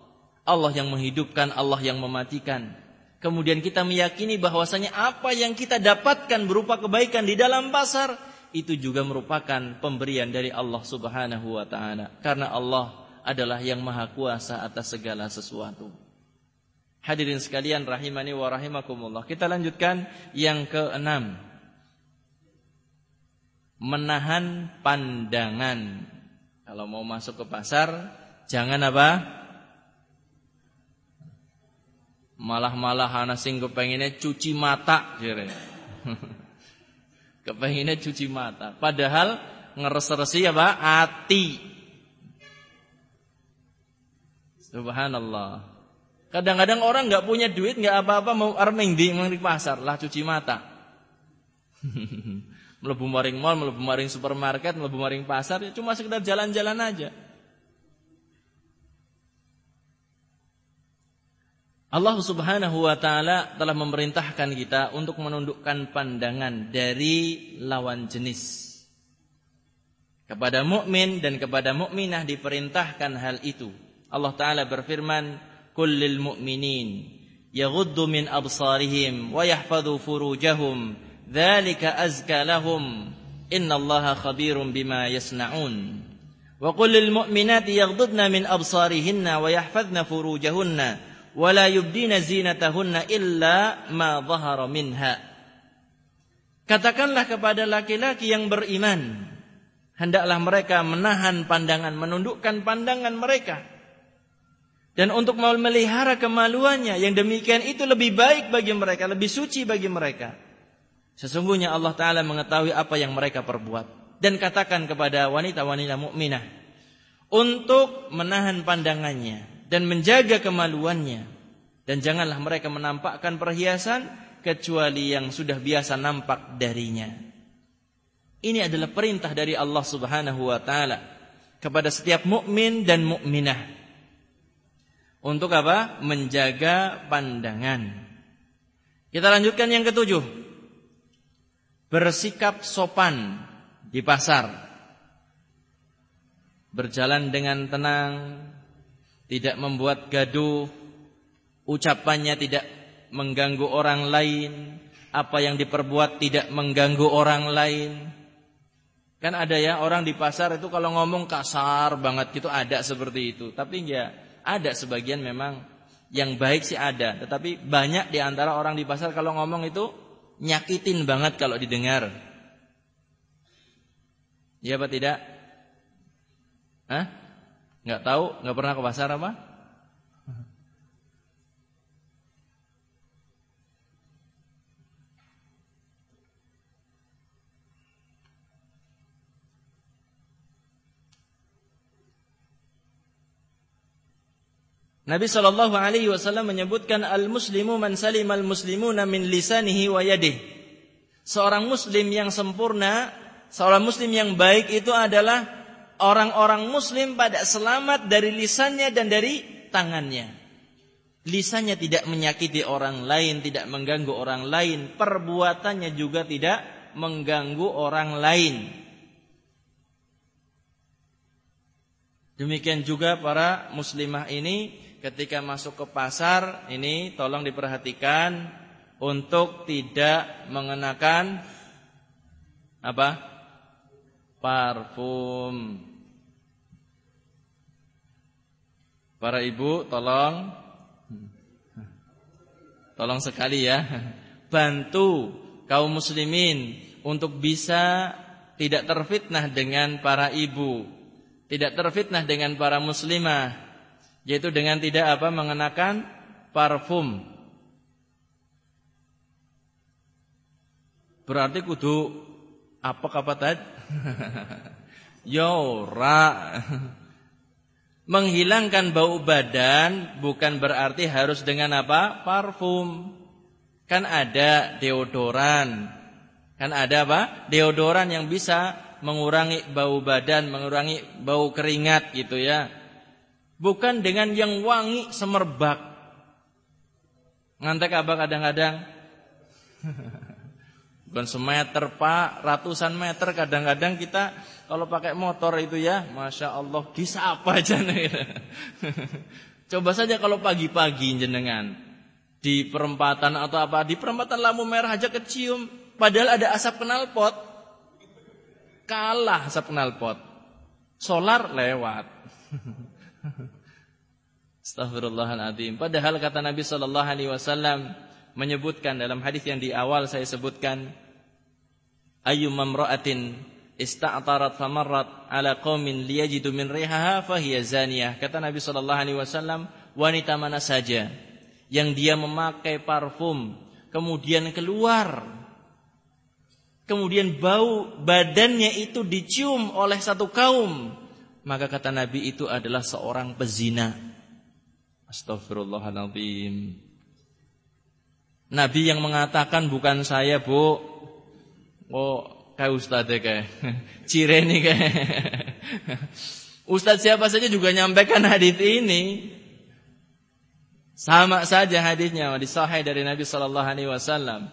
Allah yang menghidupkan, Allah yang mematikan. Kemudian kita meyakini bahwasanya apa yang kita dapatkan berupa kebaikan di dalam pasar itu juga merupakan pemberian dari Allah Subhanahu wa taala. Karena Allah adalah yang maha kuasa atas segala sesuatu. Hadirin sekalian rahimani wa rahimakumullah. Kita lanjutkan yang keenam. Menahan pandangan. Kalau mau masuk ke pasar, jangan apa? Malah-malah ana sing kepengennya cuci mata jere. kepengennya cuci mata. Padahal ngeres-resi apa? Ati. Subhanallah. Kadang-kadang orang nggak punya duit, nggak apa-apa mau arming di di pasar, lah cuci mata. melebu maring mall, melebu maring supermarket, melebu maring pasar, ya cuma sekedar jalan-jalan aja. Allah Subhanahu wa taala telah memerintahkan kita untuk menundukkan pandangan dari lawan jenis. Kepada mukmin dan kepada mukminah diperintahkan hal itu. Allah taala berfirman, "Kullil mu'minin yaghuddu min absarihim wa yahfadhu furujahum, dzalika azka lahum. Innallaha khabirum bima yasnaun." Wa kullil mu'minati yaghuddna min absarihinna wa yahfadhna furujahunna wala yubdina zinatahunna illa ma dhahara minha. Katakanlah kepada laki-laki yang beriman, hendaklah mereka menahan pandangan, menundukkan pandangan mereka. Dan untuk memelihara kemaluannya, yang demikian itu lebih baik bagi mereka, lebih suci bagi mereka. Sesungguhnya Allah Ta'ala mengetahui apa yang mereka perbuat. Dan katakan kepada wanita-wanita mukminah untuk menahan pandangannya, dan menjaga kemaluannya dan janganlah mereka menampakkan perhiasan kecuali yang sudah biasa nampak darinya. Ini adalah perintah dari Allah Subhanahu wa taala kepada setiap mukmin dan mukminah. Untuk apa? Menjaga pandangan. Kita lanjutkan yang ketujuh. Bersikap sopan di pasar. Berjalan dengan tenang, tidak membuat gaduh, ucapannya tidak mengganggu orang lain, apa yang diperbuat tidak mengganggu orang lain. Kan ada ya orang di pasar itu kalau ngomong kasar banget gitu ada seperti itu. Tapi ya ada sebagian memang yang baik sih ada, tetapi banyak di antara orang di pasar kalau ngomong itu nyakitin banget kalau didengar. Ya apa tidak? Hah? Nggak tahu, nggak pernah ke pasar apa? Nabi Shallallahu Alaihi Wasallam menyebutkan al muslimu man salim al muslimuna min lisanihi wa yadih. Seorang muslim yang sempurna, seorang muslim yang baik itu adalah orang-orang muslim pada selamat dari lisannya dan dari tangannya. Lisannya tidak menyakiti orang lain, tidak mengganggu orang lain, perbuatannya juga tidak mengganggu orang lain. Demikian juga para muslimah ini ketika masuk ke pasar ini tolong diperhatikan untuk tidak mengenakan apa? Parfum. Para ibu tolong tolong sekali ya bantu kaum muslimin untuk bisa tidak terfitnah dengan para ibu, tidak terfitnah dengan para muslimah, yaitu dengan tidak apa mengenakan parfum. Berarti kudu apa kata tadi? Yora. Menghilangkan bau badan bukan berarti harus dengan apa? Parfum. Kan ada deodoran. Kan ada apa? Deodoran yang bisa mengurangi bau badan, mengurangi bau keringat gitu ya. Bukan dengan yang wangi semerbak. Ngantek apa kadang-kadang? Bukan semeter pak, ratusan meter kadang-kadang kita kalau pakai motor itu ya, masya Allah bisa apa aja nih. Coba saja kalau pagi-pagi jenengan di perempatan atau apa di perempatan lampu merah aja kecium, padahal ada asap knalpot, kalah asap knalpot, solar lewat. Astagfirullahaladzim. Padahal kata Nabi Shallallahu Alaihi Wasallam, menyebutkan dalam hadis yang di awal saya sebutkan ayyum mamra'atin ista'tarat famarrat ala qaumin liyajidu min rihaha fahiya zaniyah kata Nabi sallallahu alaihi wasallam wanita mana saja yang dia memakai parfum kemudian keluar kemudian bau badannya itu dicium oleh satu kaum maka kata Nabi itu adalah seorang pezina Astagfirullahaladzim. Nabi yang mengatakan bukan saya, Bu. Oh, kayak ustadz ya kayak. Cireni kayak. Ustadz siapa saja juga nyampaikan hadis ini. Sama saja hadisnya di sahih dari Nabi sallallahu alaihi wasallam.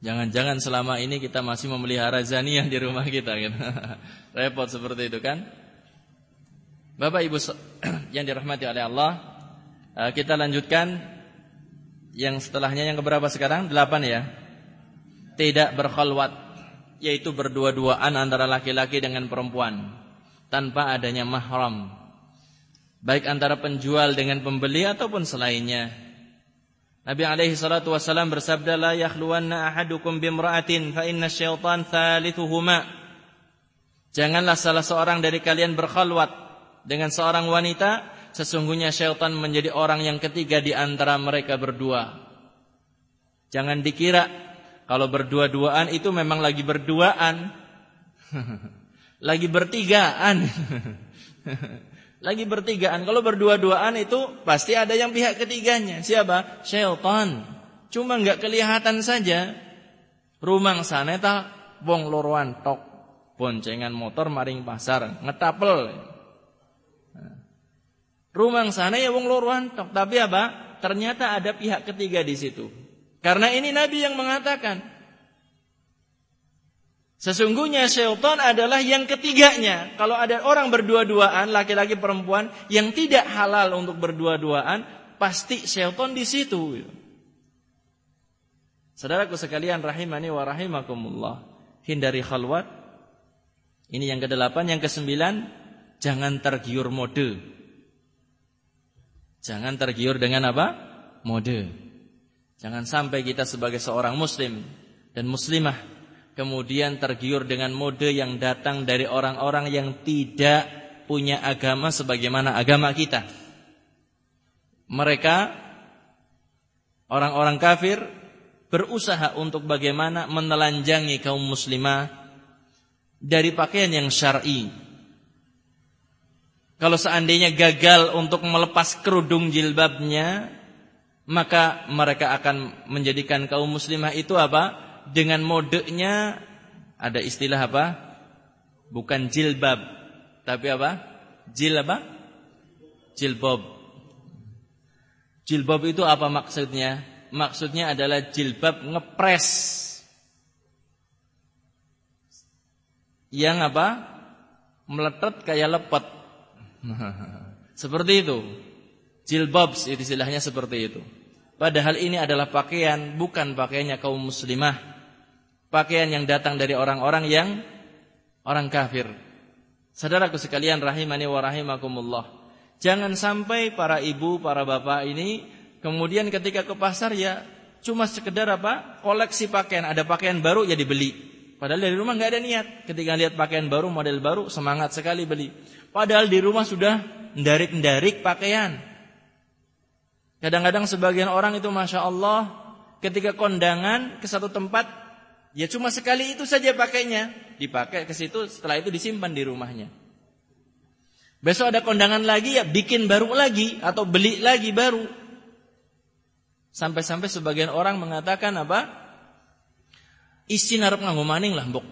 Jangan-jangan selama ini kita masih memelihara zaniah di rumah kita gitu. Repot seperti itu kan? Bapak Ibu yang dirahmati oleh Allah, eh, kita lanjutkan yang setelahnya yang keberapa sekarang? Delapan ya. Tidak berkhalwat, yaitu berdua-duaan antara laki-laki dengan perempuan tanpa adanya mahram. Baik antara penjual dengan pembeli ataupun selainnya. Nabi alaihi salatu wasallam bersabda la yakhluwanna ahadukum bimra'atin fa inna syaitan thalithuhuma. Janganlah salah seorang dari kalian berkhalwat dengan seorang wanita, sesungguhnya syaitan menjadi orang yang ketiga di antara mereka berdua. Jangan dikira kalau berdua-duaan itu memang lagi berduaan. lagi bertigaan. lagi bertigaan. Kalau berdua-duaan itu pasti ada yang pihak ketiganya. Siapa? Syaitan. Cuma nggak kelihatan saja. Rumang saneta wong loroan tok boncengan motor maring pasar ngetapel Rumang sana ya wong loro antok, tapi apa? Ternyata ada pihak ketiga di situ. Karena ini Nabi yang mengatakan Sesungguhnya syaitan adalah yang ketiganya. Kalau ada orang berdua-duaan, laki-laki perempuan yang tidak halal untuk berdua-duaan, pasti syaitan di situ. Saudaraku sekalian rahimani wa rahimakumullah. Hindari khalwat. Ini yang kedelapan, yang kesembilan, jangan tergiur mode. Jangan tergiur dengan apa? Mode. Jangan sampai kita sebagai seorang muslim dan muslimah kemudian tergiur dengan mode yang datang dari orang-orang yang tidak punya agama sebagaimana agama kita. Mereka orang-orang kafir berusaha untuk bagaimana menelanjangi kaum muslimah dari pakaian yang syar'i, kalau seandainya gagal untuk melepas kerudung jilbabnya, maka mereka akan menjadikan kaum muslimah itu apa? Dengan modenya ada istilah apa? Bukan jilbab, tapi apa? Jil apa? Jilbab. Jilbab itu apa maksudnya? Maksudnya adalah jilbab ngepres. Yang apa? Meletet kayak lepet. Seperti itu. Jilbab istilahnya seperti itu. Padahal ini adalah pakaian bukan pakaiannya kaum muslimah. Pakaian yang datang dari orang-orang yang orang kafir. Saudaraku sekalian rahimani wa rahimakumullah. Jangan sampai para ibu, para bapak ini kemudian ketika ke pasar ya cuma sekedar apa? koleksi pakaian, ada pakaian baru ya dibeli. Padahal dari rumah nggak ada niat. Ketika lihat pakaian baru, model baru, semangat sekali beli. Padahal di rumah sudah ndarik-ndarik pakaian. Kadang-kadang sebagian orang itu Masya Allah ketika kondangan ke satu tempat ya cuma sekali itu saja pakainya. Dipakai ke situ setelah itu disimpan di rumahnya. Besok ada kondangan lagi ya bikin baru lagi atau beli lagi baru. Sampai-sampai sebagian orang mengatakan apa? Isi naruh nganggo maning lah mbok.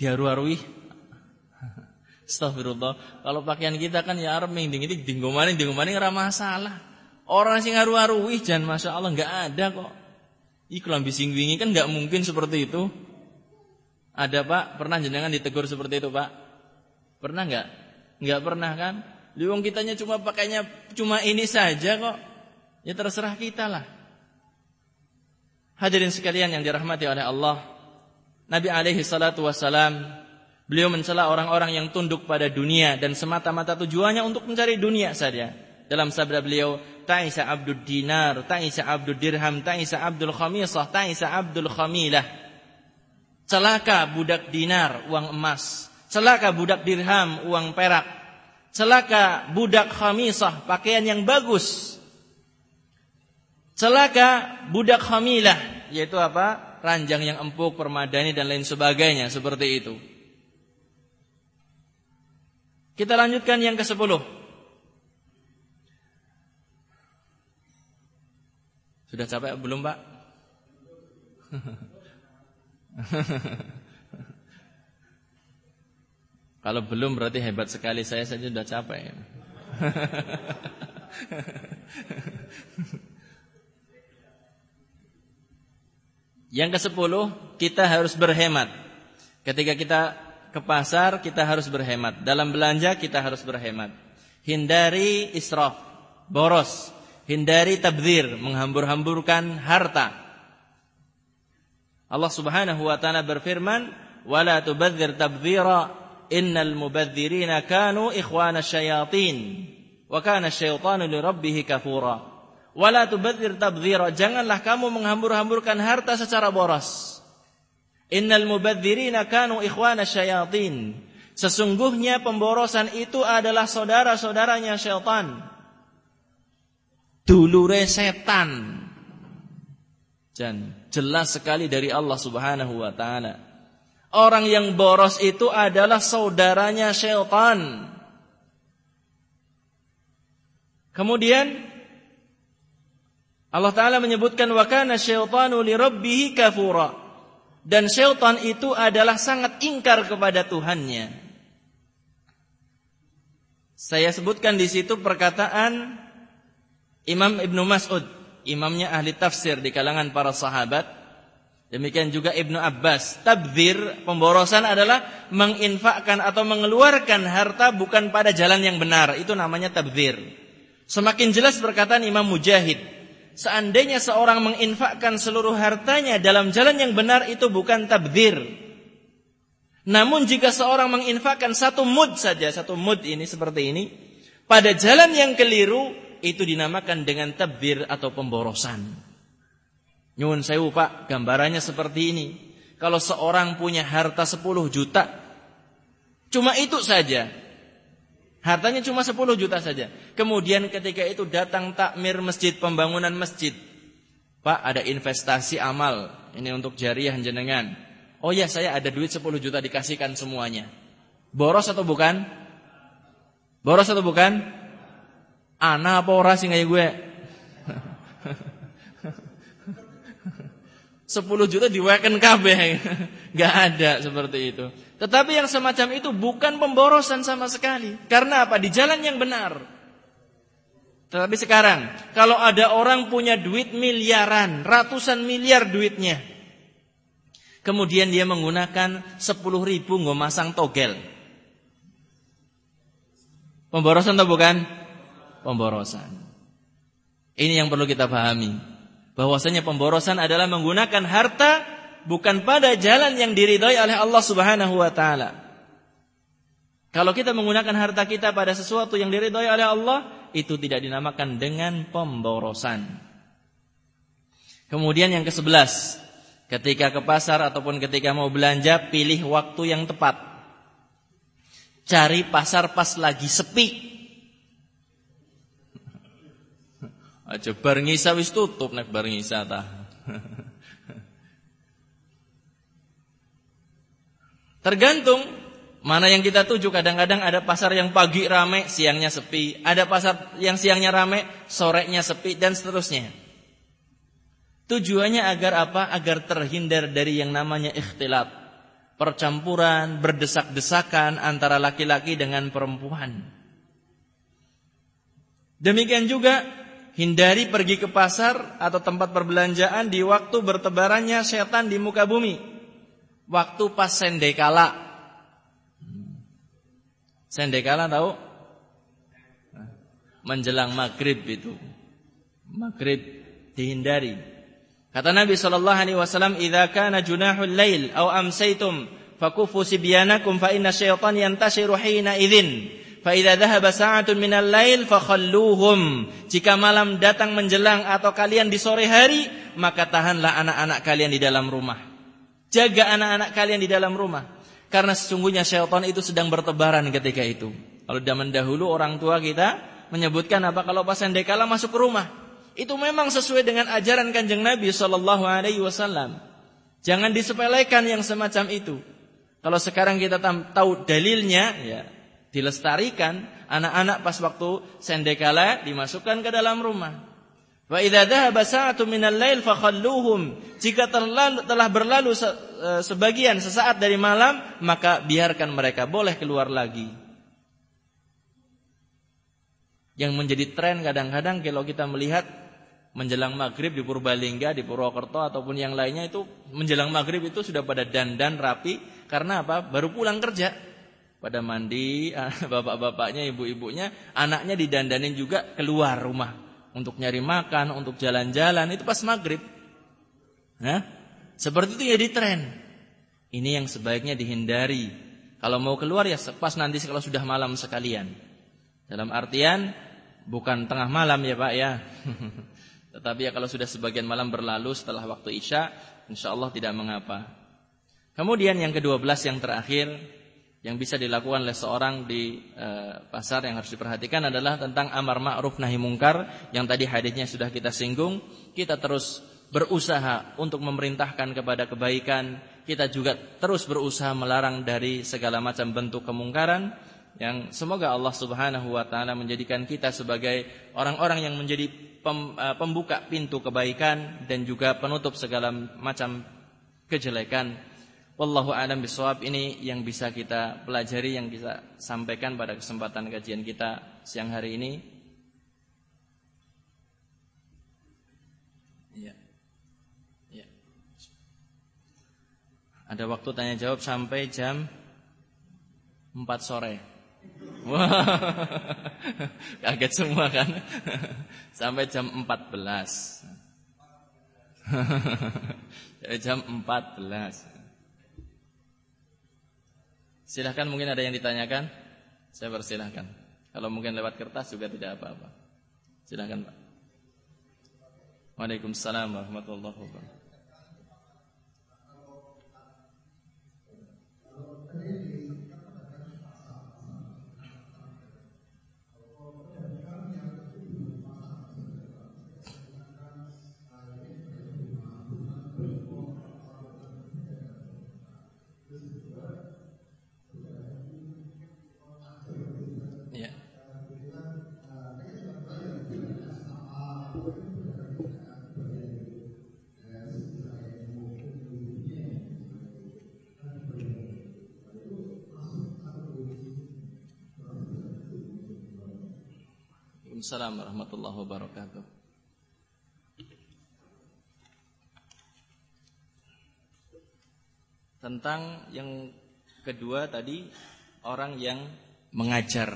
Diaru-arui Astagfirullah. Kalau pakaian kita kan ya arep ming ini dinggo maning dinggo maning ora masalah. Orang sing ngaru-aruwi jan Masya Allah enggak ada kok. Iku lambi sing wingi kan enggak mungkin seperti itu. Ada Pak, pernah jenengan ditegur seperti itu Pak? Pernah enggak? Enggak pernah kan? Liwong kitanya cuma pakainya cuma ini saja kok. Ya terserah kita lah. Hadirin sekalian yang dirahmati oleh Allah. Nabi alaihi salatu wassalam Beliau mencela orang-orang yang tunduk pada dunia dan semata-mata tujuannya untuk mencari dunia saja. Dalam sabda beliau, Ta'isa abdul dinar, ta'isa abdul dirham, ta'isa abdul khamisah, ta'isa abdul khamilah. Celaka budak dinar, uang emas. Celaka budak dirham, uang perak. Celaka budak khamisah, pakaian yang bagus. Celaka budak khamilah, yaitu apa? Ranjang yang empuk, permadani dan lain sebagainya, seperti itu. Kita lanjutkan yang ke-10. Sudah capek belum, Pak? Kalau belum berarti hebat sekali saya saja sudah capek. Yang ke sepuluh kita harus berhemat. Ketika kita ke pasar kita harus berhemat. Dalam belanja kita harus berhemat. Hindari israf, boros. Hindari tabdzir, menghambur-hamburkan harta. Allah Subhanahu wa taala berfirman, "Wala tubadzir tabdzira, innal mubadzirina kanu ikhwana syayatin, wa kana syaitanu li rabbih kafura." Wala tubadzir tabdzira, janganlah kamu menghambur-hamburkan harta secara boros. Innal mubadzirina kanu ikhwana syayatin. Sesungguhnya pemborosan itu adalah saudara-saudaranya syaitan. Dulure setan. Dan jelas sekali dari Allah Subhanahu wa taala. Orang yang boros itu adalah saudaranya syaitan. Kemudian Allah taala menyebutkan wa kana syaitanu li rabbih kafura. Dan syaitan itu adalah sangat ingkar kepada Tuhannya. Saya sebutkan di situ perkataan Imam Ibnu Mas'ud, imamnya ahli tafsir di kalangan para sahabat. Demikian juga Ibnu Abbas. Tabdzir, pemborosan adalah menginfakkan atau mengeluarkan harta bukan pada jalan yang benar. Itu namanya tabdzir. Semakin jelas perkataan Imam Mujahid. Seandainya seorang menginfakkan seluruh hartanya dalam jalan yang benar itu bukan tabdzir. Namun jika seorang menginfakkan satu mud saja, satu mud ini seperti ini, pada jalan yang keliru, itu dinamakan dengan tabir atau pemborosan. Nyun sewu pak, gambarannya seperti ini. Kalau seorang punya harta 10 juta, cuma itu saja. Hartanya cuma 10 juta saja. Kemudian ketika itu datang takmir masjid, pembangunan masjid. Pak, ada investasi amal. Ini untuk jariah jenengan. Oh ya, saya ada duit 10 juta dikasihkan semuanya. Boros atau bukan? Boros atau bukan? Ana apa ora sing kayak gue? 10 juta diwakil kabeh. Gak ada seperti itu. Tetapi yang semacam itu bukan pemborosan sama sekali. Karena apa? Di jalan yang benar. Tetapi sekarang, kalau ada orang punya duit miliaran, ratusan miliar duitnya. Kemudian dia menggunakan 10 ribu nggak masang togel. Pemborosan atau bukan? Pemborosan. Ini yang perlu kita pahami. Bahwasanya pemborosan adalah menggunakan harta bukan pada jalan yang diridhoi oleh Allah Subhanahu wa taala. Kalau kita menggunakan harta kita pada sesuatu yang diridhoi oleh Allah, itu tidak dinamakan dengan pemborosan. Kemudian yang ke-11, ketika ke pasar ataupun ketika mau belanja, pilih waktu yang tepat. Cari pasar pas lagi sepi Aja bar ngisa wis tutup nek bar ngisa ta. Tergantung mana yang kita tuju. Kadang-kadang ada pasar yang pagi rame, siangnya sepi. Ada pasar yang siangnya rame, sorenya sepi dan seterusnya. Tujuannya agar apa? Agar terhindar dari yang namanya ikhtilaf. Percampuran, berdesak-desakan antara laki-laki dengan perempuan. Demikian juga Hindari pergi ke pasar atau tempat perbelanjaan di waktu bertebarannya setan di muka bumi. Waktu pas sendekala. Sendekala tahu? Menjelang maghrib itu. Maghrib dihindari. Kata Nabi sallallahu alaihi wasallam, "Idza kana junahul lail aw amsaytum fakufu sibyanakum fa inna syaitan yantashiru hina idzin." Fa idza dhahaba sa'atun minal lail fakhalluhum. Jika malam datang menjelang atau kalian di sore hari, maka tahanlah anak-anak kalian di dalam rumah. Jaga anak-anak kalian di dalam rumah. Karena sesungguhnya syaitan itu sedang bertebaran ketika itu. Kalau zaman dahulu orang tua kita menyebutkan apa kalau pas dekala masuk rumah. Itu memang sesuai dengan ajaran Kanjeng Nabi wasallam. Jangan disepelekan yang semacam itu. Kalau sekarang kita tahu dalilnya ya dilestarikan, anak-anak pas waktu sendekala dimasukkan ke dalam rumah. Wa idza dhahaba sa'atu minal lail fakhalluhum. Jika telah, telah berlalu e, sebagian sesaat dari malam, maka biarkan mereka boleh keluar lagi. Yang menjadi tren kadang-kadang kalau kita melihat menjelang maghrib di Purbalingga, di Purwokerto ataupun yang lainnya itu menjelang maghrib itu sudah pada dandan rapi karena apa? Baru pulang kerja. Pada mandi, bapak-bapaknya, ibu-ibunya, anaknya didandanin juga keluar rumah untuk nyari makan, untuk jalan-jalan itu pas maghrib. Nah, seperti itu jadi tren. Ini yang sebaiknya dihindari. Kalau mau keluar ya pas nanti kalau sudah malam sekalian. Dalam artian bukan tengah malam ya Pak ya. Tetapi ya kalau sudah sebagian malam berlalu setelah waktu Isya, insya Allah tidak mengapa. Kemudian yang kedua belas yang terakhir yang bisa dilakukan oleh seorang di e, pasar yang harus diperhatikan adalah tentang amar ma'ruf nahi mungkar yang tadi hadisnya sudah kita singgung. Kita terus berusaha untuk memerintahkan kepada kebaikan, kita juga terus berusaha melarang dari segala macam bentuk kemungkaran yang semoga Allah Subhanahu wa taala menjadikan kita sebagai orang-orang yang menjadi pem, e, pembuka pintu kebaikan dan juga penutup segala macam kejelekan Wallahu a'lam bishawab ini yang bisa kita pelajari yang bisa sampaikan pada kesempatan kajian kita siang hari ini. Ya. Ya. Ada waktu tanya jawab sampai jam 4 sore. Wah. Kaget semua kan? sampai jam 14. jam 14. Silahkan mungkin ada yang ditanyakan? Saya persilahkan Kalau mungkin lewat kertas juga tidak apa-apa. Silahkan Pak. Waalaikumsalam warahmatullahi wabarakatuh Waalaikumsalam warahmatullahi wabarakatuh. Tentang yang kedua tadi orang yang mengajar.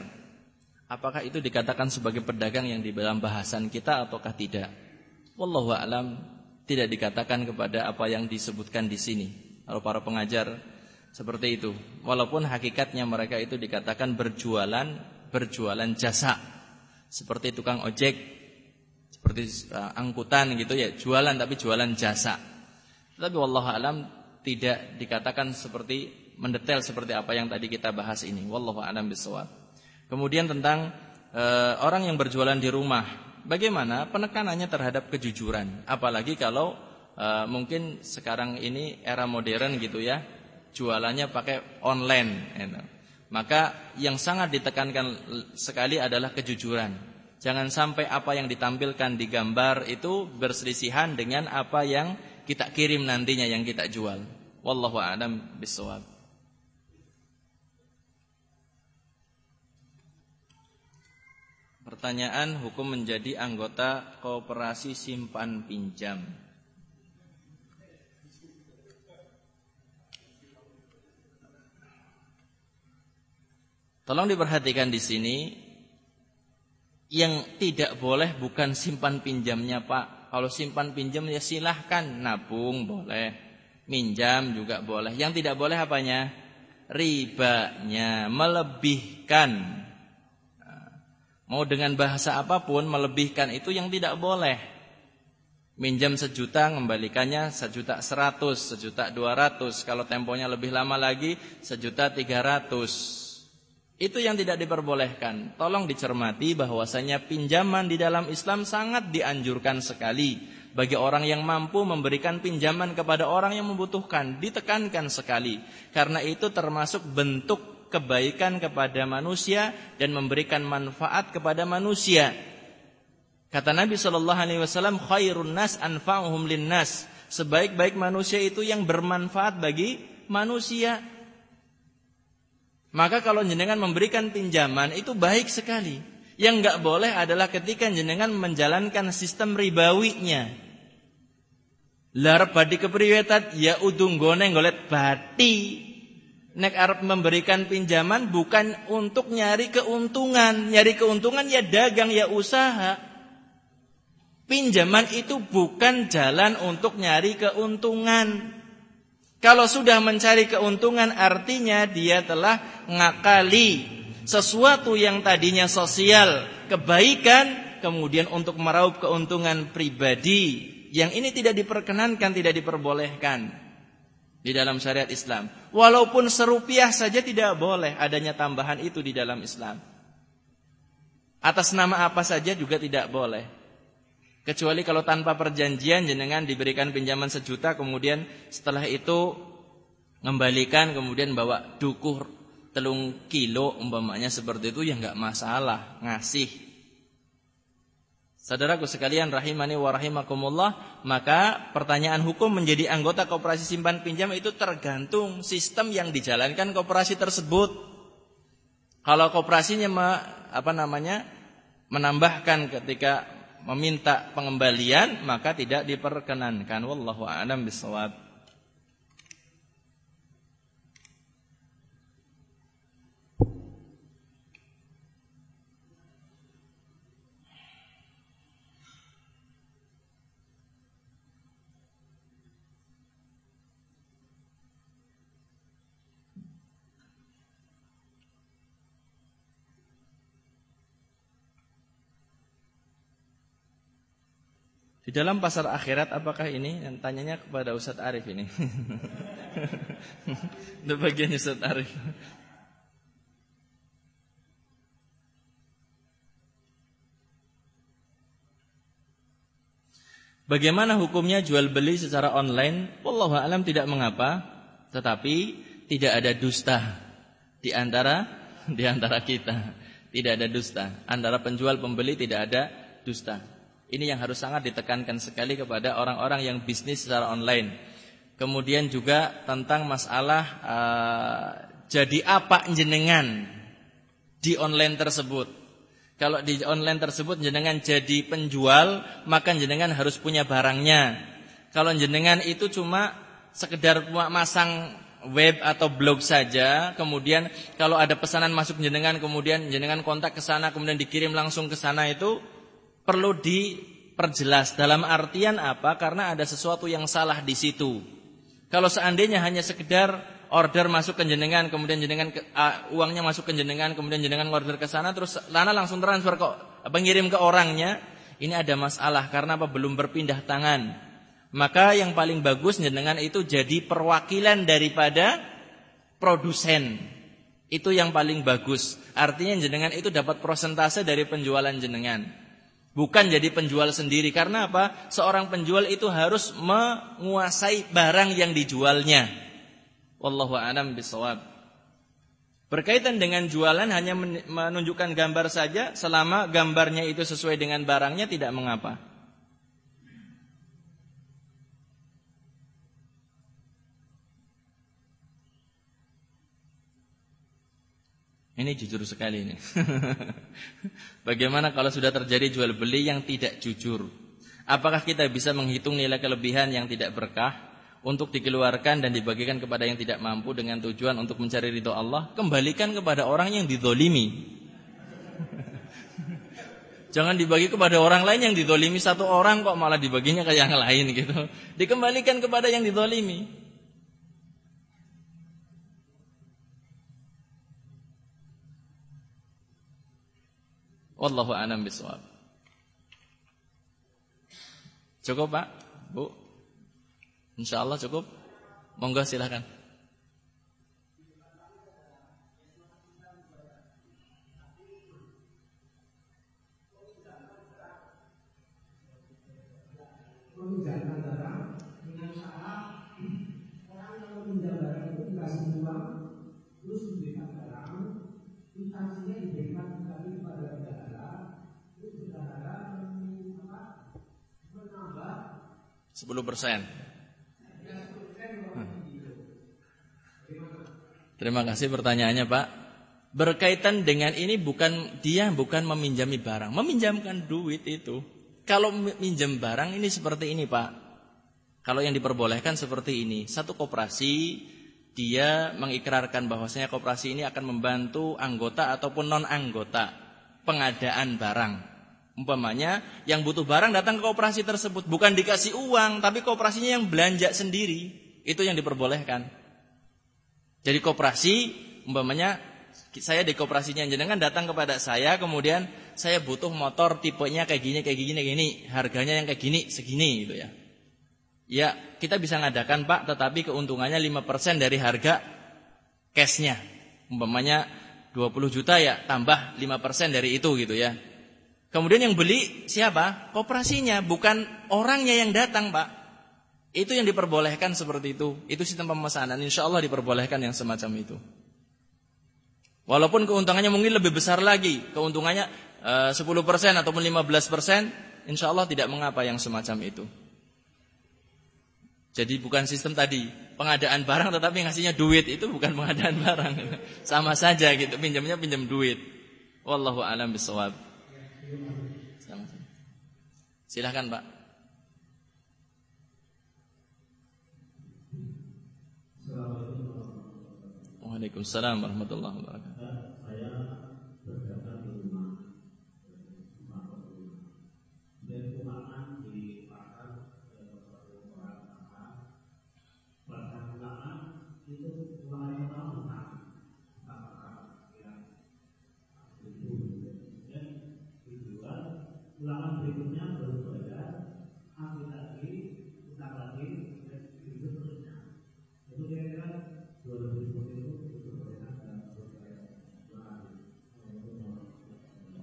Apakah itu dikatakan sebagai pedagang yang di dalam bahasan kita ataukah tidak? Wallahu a'lam tidak dikatakan kepada apa yang disebutkan di sini. Kalau para pengajar seperti itu. Walaupun hakikatnya mereka itu dikatakan berjualan berjualan jasa seperti tukang ojek, seperti uh, angkutan gitu ya, jualan tapi jualan jasa. Tapi wallahu alam tidak dikatakan seperti mendetail seperti apa yang tadi kita bahas ini. Wallahu alam bisawab. Kemudian tentang uh, orang yang berjualan di rumah, bagaimana penekanannya terhadap kejujuran, apalagi kalau uh, mungkin sekarang ini era modern gitu ya, jualannya pakai online. You maka yang sangat ditekankan sekali adalah kejujuran. Jangan sampai apa yang ditampilkan di gambar itu berselisihan dengan apa yang kita kirim nantinya yang kita jual. Wallahu a'lam bishawab. Pertanyaan hukum menjadi anggota kooperasi simpan pinjam. Tolong diperhatikan di sini yang tidak boleh bukan simpan pinjamnya Pak. Kalau simpan pinjam ya silahkan nabung boleh, minjam juga boleh. Yang tidak boleh apanya? Ribanya, melebihkan. Mau dengan bahasa apa pun melebihkan itu yang tidak boleh. Minjam sejuta, mengembalikannya sejuta seratus, sejuta dua ratus. Kalau temponya lebih lama lagi, sejuta tiga ratus. Itu yang tidak diperbolehkan. Tolong dicermati bahwasanya pinjaman di dalam Islam sangat dianjurkan sekali bagi orang yang mampu memberikan pinjaman kepada orang yang membutuhkan, ditekankan sekali. Karena itu termasuk bentuk kebaikan kepada manusia dan memberikan manfaat kepada manusia. Kata Nabi Shallallahu Alaihi Wasallam, khairun nas anfa'uhum linnas. Sebaik-baik manusia itu yang bermanfaat bagi manusia. Maka kalau jenengan memberikan pinjaman itu baik sekali. Yang nggak boleh adalah ketika jenengan menjalankan sistem ribawinya. Lar badi kepriwetat ya udung goneng golet bati. Nek Arab memberikan pinjaman bukan untuk nyari keuntungan. Nyari keuntungan ya dagang ya usaha. Pinjaman itu bukan jalan untuk nyari keuntungan. Kalau sudah mencari keuntungan artinya dia telah ngakali sesuatu yang tadinya sosial, kebaikan, kemudian untuk meraup keuntungan pribadi. Yang ini tidak diperkenankan, tidak diperbolehkan di dalam syariat Islam. Walaupun serupiah saja tidak boleh adanya tambahan itu di dalam Islam. Atas nama apa saja juga tidak boleh. Kecuali kalau tanpa perjanjian jenengan diberikan pinjaman sejuta kemudian setelah itu mengembalikan kemudian bawa dukuh telung kilo umpamanya seperti itu ya nggak masalah ngasih. Saudaraku sekalian rahimani wa rahimakumullah, maka pertanyaan hukum menjadi anggota koperasi simpan pinjam itu tergantung sistem yang dijalankan koperasi tersebut. Kalau koperasinya apa namanya menambahkan ketika meminta pengembalian maka tidak diperkenankan. Wallahu a'lam bissawab Dalam pasar akhirat apakah ini? Yang tanyanya kepada Ustadz Arif ini. Itu bagian Ustadz Arif. Bagaimana hukumnya jual beli secara online? Wallahu alam tidak mengapa, tetapi tidak ada dusta di antara di antara kita. Tidak ada dusta. Antara penjual pembeli tidak ada dusta. Ini yang harus sangat ditekankan sekali kepada orang-orang yang bisnis secara online. Kemudian juga tentang masalah uh, jadi apa jenengan di online tersebut. Kalau di online tersebut jenengan jadi penjual, maka jenengan harus punya barangnya. Kalau jenengan itu cuma sekedar masang web atau blog saja, kemudian kalau ada pesanan masuk jenengan, kemudian jenengan kontak ke sana, kemudian dikirim langsung ke sana itu perlu diperjelas dalam artian apa? Karena ada sesuatu yang salah di situ. Kalau seandainya hanya sekedar order masuk ke jenengan, kemudian jenengan ke, uh, uangnya masuk ke jenengan, kemudian jenengan order ke sana, terus lana langsung transfer kok apa ngirim ke orangnya, ini ada masalah karena apa? Belum berpindah tangan. Maka yang paling bagus jenengan itu jadi perwakilan daripada produsen. Itu yang paling bagus. Artinya jenengan itu dapat prosentase dari penjualan jenengan. Bukan jadi penjual sendiri karena apa? Seorang penjual itu harus menguasai barang yang dijualnya. Wallahu a'lam bishawab. Berkaitan dengan jualan hanya menunjukkan gambar saja selama gambarnya itu sesuai dengan barangnya tidak mengapa. Ini jujur sekali ini. Bagaimana kalau sudah terjadi jual beli yang tidak jujur? Apakah kita bisa menghitung nilai kelebihan yang tidak berkah untuk dikeluarkan dan dibagikan kepada yang tidak mampu dengan tujuan untuk mencari ridho Allah? Kembalikan kepada orang yang didolimi. Jangan dibagi kepada orang lain yang didolimi satu orang kok malah dibaginya ke yang lain gitu. Dikembalikan kepada yang didolimi. Wallahu a'lam bishawab. Cukup Pak? Bu? Insya Allah cukup? Monggo silahkan. Thank you. 10 persen. Terima kasih pertanyaannya Pak. Berkaitan dengan ini bukan dia bukan meminjami barang, meminjamkan duit itu. Kalau minjam barang ini seperti ini Pak. Kalau yang diperbolehkan seperti ini, satu koperasi dia mengikrarkan bahwasanya koperasi ini akan membantu anggota ataupun non anggota pengadaan barang. Umpamanya yang butuh barang datang ke koperasi tersebut bukan dikasih uang tapi koperasinya yang belanja sendiri. Itu yang diperbolehkan. Jadi koperasi, umpamanya saya di koperasinya jenengan datang kepada saya, kemudian saya butuh motor tipenya kayak gini, kayak gini, kayak gini, harganya yang kayak gini, segini gitu ya. Ya, kita bisa ngadakan Pak, tetapi keuntungannya 5% dari harga cashnya. Umpamanya 20 juta ya, tambah 5% dari itu gitu ya. Kemudian yang beli siapa? Koperasinya, bukan orangnya yang datang Pak. Itu yang diperbolehkan seperti itu. Itu sistem pemesanan. Insya Allah diperbolehkan yang semacam itu. Walaupun keuntungannya mungkin lebih besar lagi. Keuntungannya uh, 10% ataupun 15%. Insya Allah tidak mengapa yang semacam itu. Jadi bukan sistem tadi. Pengadaan barang tetapi ngasihnya duit. Itu bukan pengadaan barang. Sama saja gitu. Pinjamnya pinjam duit. Wallahu alam bisawab. Silahkan Pak. Waalaikumsalam warahmatullahi wabarakatuh.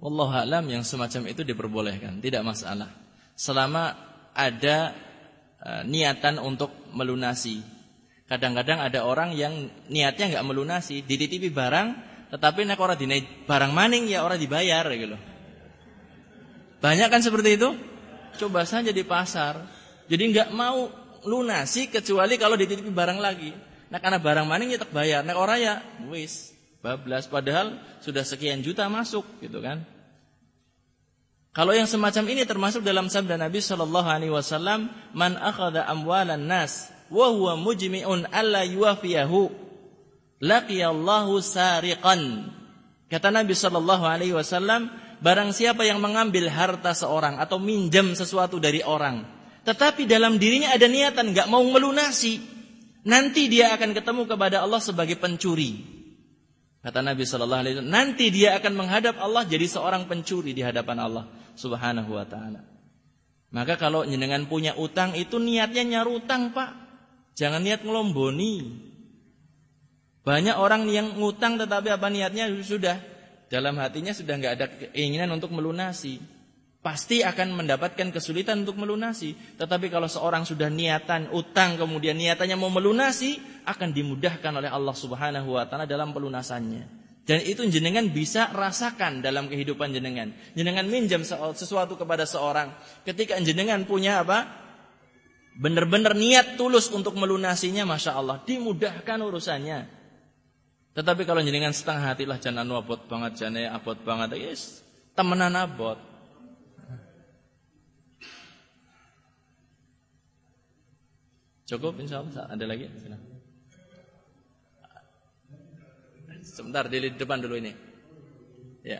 Allah alam yang semacam itu diperbolehkan, tidak masalah. Selama ada uh, niatan untuk melunasi. Kadang-kadang ada orang yang niatnya nggak melunasi, dititipi barang, tetapi nek orang dinai barang maning ya orang dibayar gitu loh. Banyak kan seperti itu? Coba saja di pasar. Jadi nggak mau lunasi kecuali kalau dititipi barang lagi. Nah karena barang maning ya tak bayar. Nek orang ya wis bablas padahal sudah sekian juta masuk gitu kan. Kalau yang semacam ini termasuk dalam sabda Nabi sallallahu alaihi wasallam, "Man akhadha amwalan nas wa huwa mujmi'un alla yuwafiyahu, laqiyallahu sariqan." Kata Nabi sallallahu alaihi wasallam, barang siapa yang mengambil harta seorang atau minjam sesuatu dari orang, tetapi dalam dirinya ada niatan enggak mau melunasi, nanti dia akan ketemu kepada Allah sebagai pencuri. Kata Nabi Shallallahu Alaihi Wasallam, nanti dia akan menghadap Allah jadi seorang pencuri di hadapan Allah Subhanahu Wa Taala. Maka kalau jenengan punya utang itu niatnya nyarutang pak, jangan niat ngelomboni. Banyak orang yang ngutang tetapi apa niatnya sudah dalam hatinya sudah nggak ada keinginan untuk melunasi pasti akan mendapatkan kesulitan untuk melunasi. Tetapi kalau seorang sudah niatan utang kemudian niatannya mau melunasi akan dimudahkan oleh Allah Subhanahu wa taala dalam pelunasannya. Dan itu jenengan bisa rasakan dalam kehidupan jenengan. Jenengan minjam sesuatu kepada seorang ketika jenengan punya apa? Benar-benar niat tulus untuk melunasinya, masya Allah dimudahkan urusannya. Tetapi kalau jenengan setengah hatilah jangan abot banget, jangan abot banget, yes, temenan abot. Cukup insya Allah ada lagi? Sebentar di depan dulu ini. Ya.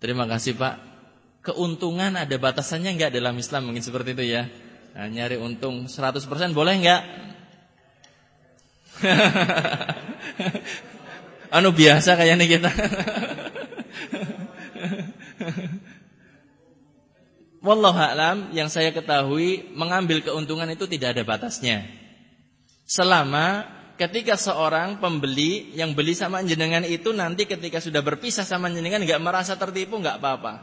Terima kasih Pak. Keuntungan ada batasannya enggak dalam Islam mungkin seperti itu ya. Nah, nyari untung 100% boleh enggak? anu biasa kayaknya kita. Wallahu alam yang saya ketahui mengambil keuntungan itu tidak ada batasnya. Selama ketika seorang pembeli yang beli sama jenengan itu nanti ketika sudah berpisah sama jenengan nggak merasa tertipu nggak apa-apa.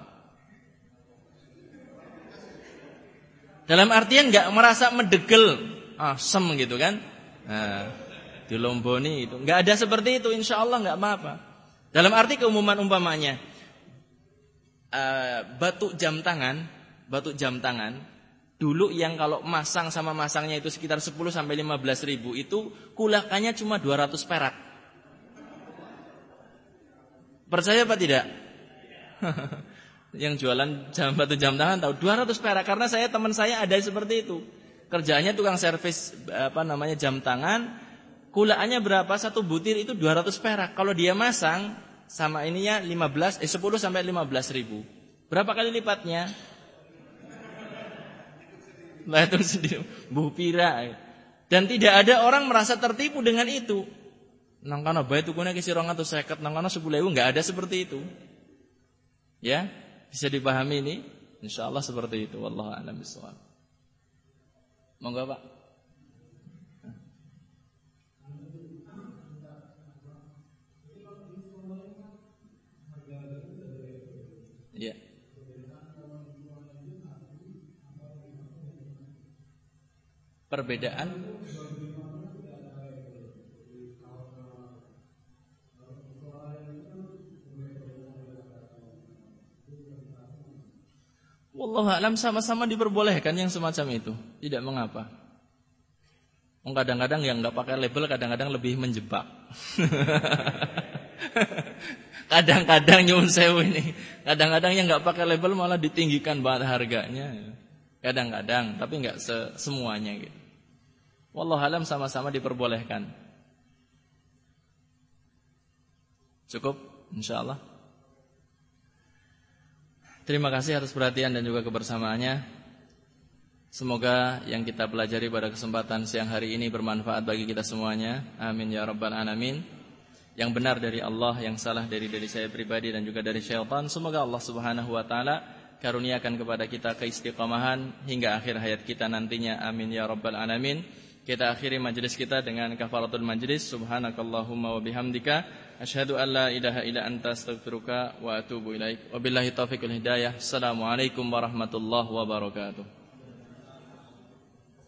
Dalam artian nggak merasa medegel, asem gitu kan? Nah, dilomboni itu nggak ada seperti itu, insya Allah nggak apa-apa. Dalam arti keumuman umpamanya, uh, batuk jam tangan, batuk jam tangan, dulu yang kalau masang sama masangnya itu sekitar 10 sampai 15 ribu itu kulakannya cuma 200 perak. Percaya apa tidak? yang jualan jam batu jam tangan tahu 200 perak karena saya teman saya ada seperti itu. Kerjanya tukang servis apa namanya jam tangan, kulaannya berapa satu butir itu 200 perak. Kalau dia masang sama ininya 15 eh 10 sampai 15 ribu. Berapa kali lipatnya? Batu sendiri, bu pira. Dan tidak ada orang merasa tertipu dengan itu. Nang kana bae tukune ki sira seket, nang kana 10.000 enggak ada seperti itu. Ya, bisa dipahami ini? Insyaallah seperti itu. Wallahu a'lam bishawab. Monggo, Pak. Ya. Perbedaan Wallahu alam sama-sama diperbolehkan yang semacam itu, tidak mengapa. Kadang-kadang yang nggak pakai label kadang-kadang lebih menjebak. Kadang-kadang nyuwun sewu ini. Kadang-kadang yang nggak pakai label malah ditinggikan banget harganya. Kadang-kadang, tapi nggak semuanya gitu. Wallahu alam sama-sama diperbolehkan. Cukup insyaallah. Terima kasih atas perhatian dan juga kebersamaannya. Semoga yang kita pelajari pada kesempatan siang hari ini bermanfaat bagi kita semuanya. Amin ya rabbal alamin yang benar dari Allah, yang salah dari dari saya pribadi dan juga dari syaitan. Semoga Allah Subhanahu wa taala karuniakan kepada kita keistiqomahan hingga akhir hayat kita nantinya. Amin ya rabbal alamin. Kita akhiri majlis kita dengan kafaratul majlis. Subhanakallahumma wa bihamdika asyhadu an la ilaha illa anta astaghfiruka wa atubu ilaik. Wabillahi taufiqul hidayah. Assalamualaikum warahmatullahi wabarakatuh.